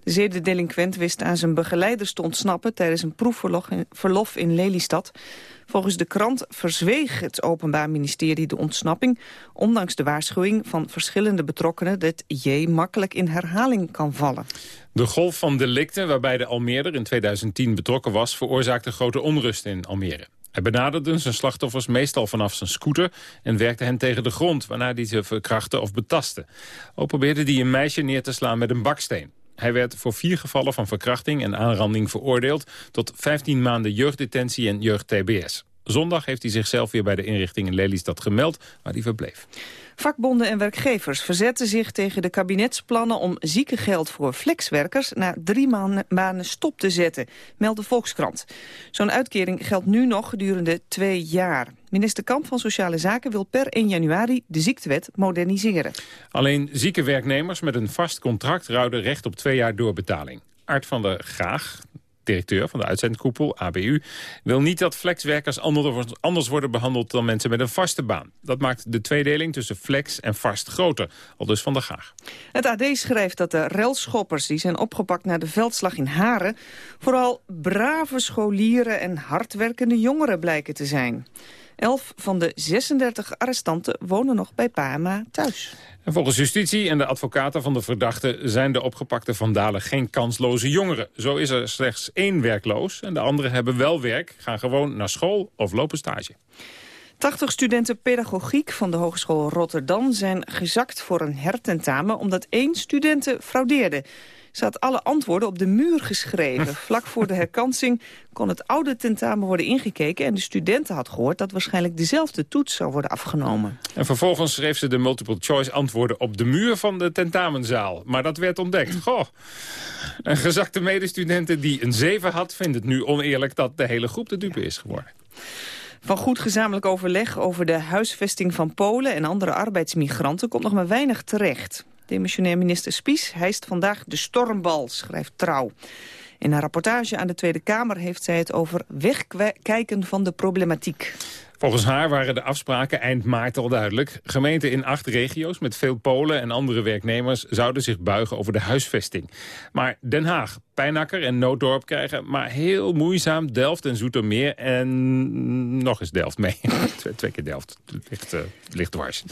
De zedendelinquent wist aan zijn begeleiders te ontsnappen... tijdens een proefverlof in Lelystad. Volgens de krant verzweeg het Openbaar Ministerie de ontsnapping... ondanks de waarschuwing van verschillende betrokkenen... dat J makkelijk in herhaling kan vallen. De golf van delicten waarbij de Almeerder in 2010 betrokken was... veroorzaakte grote onrust in Almere. Hij benaderde zijn slachtoffers meestal vanaf zijn scooter... en werkte hen tegen de grond, waarna hij ze verkrachtte of betastte. Ook probeerde hij een meisje neer te slaan met een baksteen. Hij werd voor vier gevallen van verkrachting en aanranding veroordeeld... tot 15 maanden jeugddetentie en jeugd-TBS. Zondag heeft hij zichzelf weer bij de inrichting in Lelystad gemeld... waar hij verbleef. Vakbonden en werkgevers verzetten zich tegen de kabinetsplannen om ziekengeld voor flexwerkers na drie maanden stop te zetten, meldt de Volkskrant. Zo'n uitkering geldt nu nog gedurende twee jaar. Minister Kamp van Sociale Zaken wil per 1 januari de ziektewet moderniseren. Alleen zieke werknemers met een vast contract houden recht op twee jaar doorbetaling. Art van der Graag, directeur van de uitzendkoepel, ABU... wil niet dat flexwerkers anders worden behandeld dan mensen met een vaste baan. Dat maakt de tweedeling tussen flex en vast groter, al dus van de Gaag. Het AD schrijft dat de relschoppers die zijn opgepakt na de veldslag in Haren... vooral brave scholieren en hardwerkende jongeren blijken te zijn. Elf van de 36 arrestanten wonen nog bij Pama thuis. En volgens justitie en de advocaten van de verdachte... zijn de opgepakte vandalen geen kansloze jongeren. Zo is er slechts één werkloos en de anderen hebben wel werk... gaan gewoon naar school of lopen stage. 80 studenten pedagogiek van de Hogeschool Rotterdam zijn gezakt voor een hertentamen omdat één studenten fraudeerde. Zat alle antwoorden op de muur geschreven. Vlak voor de herkansing kon het oude tentamen worden ingekeken... en de studenten had gehoord dat waarschijnlijk dezelfde toets zou worden afgenomen. En vervolgens schreef ze de multiple choice antwoorden op de muur van de tentamenzaal. Maar dat werd ontdekt. Goh, een gezakte medestudenten die een 7 had... vindt het nu oneerlijk dat de hele groep de dupe is geworden. Van goed gezamenlijk overleg over de huisvesting van Polen en andere arbeidsmigranten komt nog maar weinig terecht. Demissionair minister Spies hijst vandaag de stormbal, schrijft Trouw. In een rapportage aan de Tweede Kamer heeft zij het over wegkijken van de problematiek. Volgens haar waren de afspraken eind maart al duidelijk. Gemeenten in acht regio's met veel Polen en andere werknemers... zouden zich buigen over de huisvesting. Maar Den Haag, Pijnakker en Nooddorp krijgen maar heel moeizaam... Delft en Zoetermeer en nog eens Delft mee. twee, twee, keer Delft. Ligt, uh, ligt dwars,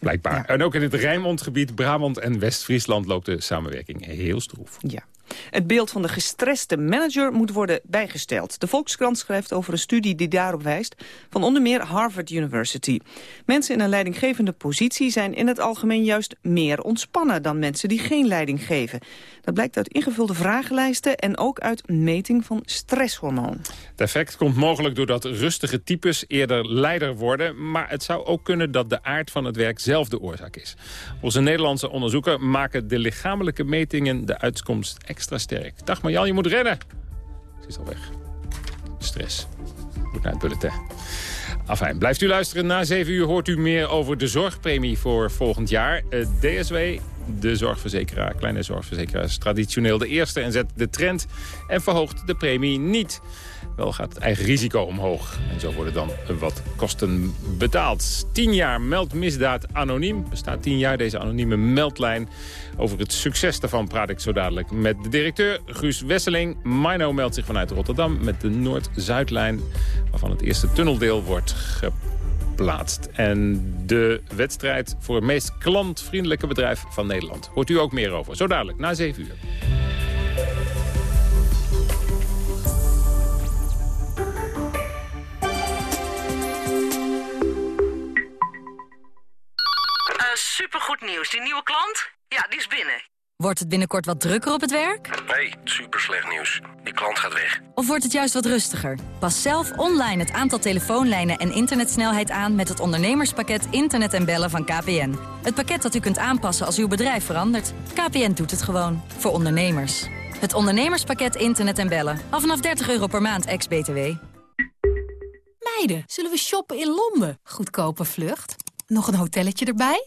blijkbaar. En ook in het Rijnmondgebied, Brabant en West-Friesland... loopt de samenwerking heel stroef. Ja. Het beeld van de gestreste manager moet worden bijgesteld. De Volkskrant schrijft over een studie die daarop wijst... van onder meer Harvard University. Mensen in een leidinggevende positie zijn in het algemeen juist meer ontspannen... dan mensen die geen leiding geven. Dat blijkt uit ingevulde vragenlijsten en ook uit meting van stresshormoon. Het effect komt mogelijk doordat rustige types eerder leider worden... maar het zou ook kunnen dat de aard van het werk zelf de oorzaak is. Onze Nederlandse onderzoeker maken de lichamelijke metingen de uitkomst sterk. Dag Marjan, je moet rennen. Ze is al weg. Stress. Moet naar het bulletin. Afijn, blijft u luisteren. Na 7 uur hoort u meer over de zorgpremie voor volgend jaar. Eh, DSW, de zorgverzekeraar, kleine zorgverzekeraar... is traditioneel de eerste en zet de trend en verhoogt de premie niet. Wel gaat het eigen risico omhoog. En zo worden dan wat kosten betaald. 10 jaar meldt misdaad anoniem. Bestaat 10 jaar deze anonieme meldlijn. Over het succes daarvan praat ik zo dadelijk met de directeur Guus Wesseling. Mino meldt zich vanuit Rotterdam met de Noord-Zuidlijn... waarvan het eerste tunneldeel wordt geplaatst. En de wedstrijd voor het meest klantvriendelijke bedrijf van Nederland. Hoort u ook meer over. Zo dadelijk, na 7 uur. Supergoed nieuws. Die nieuwe klant? Ja, die is binnen. Wordt het binnenkort wat drukker op het werk? Nee, super slecht nieuws. Die klant gaat weg. Of wordt het juist wat rustiger? Pas zelf online het aantal telefoonlijnen en internetsnelheid aan... met het ondernemerspakket Internet en Bellen van KPN. Het pakket dat u kunt aanpassen als uw bedrijf verandert. KPN doet het gewoon. Voor ondernemers. Het ondernemerspakket Internet en Bellen. Al vanaf 30 euro per maand, ex-BTW. Meiden, zullen we shoppen in Londen? Goedkope vlucht. Nog een hotelletje erbij?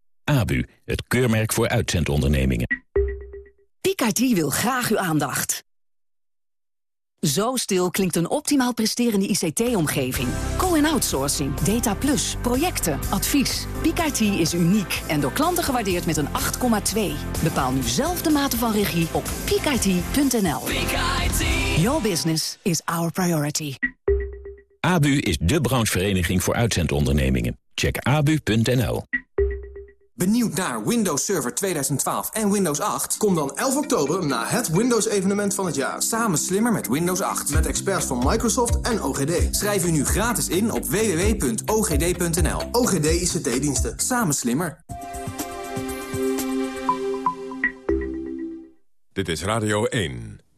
ABU, het keurmerk voor uitzendondernemingen. PKT wil graag uw aandacht. Zo stil klinkt een optimaal presterende ICT-omgeving. Co-en-outsourcing, data plus, projecten, advies. PKT is uniek en door klanten gewaardeerd met een 8,2. Bepaal nu zelf de mate van regie op pkit.nl. Your business is our priority. ABU is de branchevereniging voor uitzendondernemingen. Check abu.nl. Benieuwd naar Windows Server 2012 en Windows 8? Kom dan 11 oktober naar het Windows-evenement van het jaar. Samen slimmer met Windows 8. Met experts van Microsoft en OGD. Schrijf u nu gratis in op www.ogd.nl. OGD ICT-diensten. Samen slimmer. Dit is Radio 1.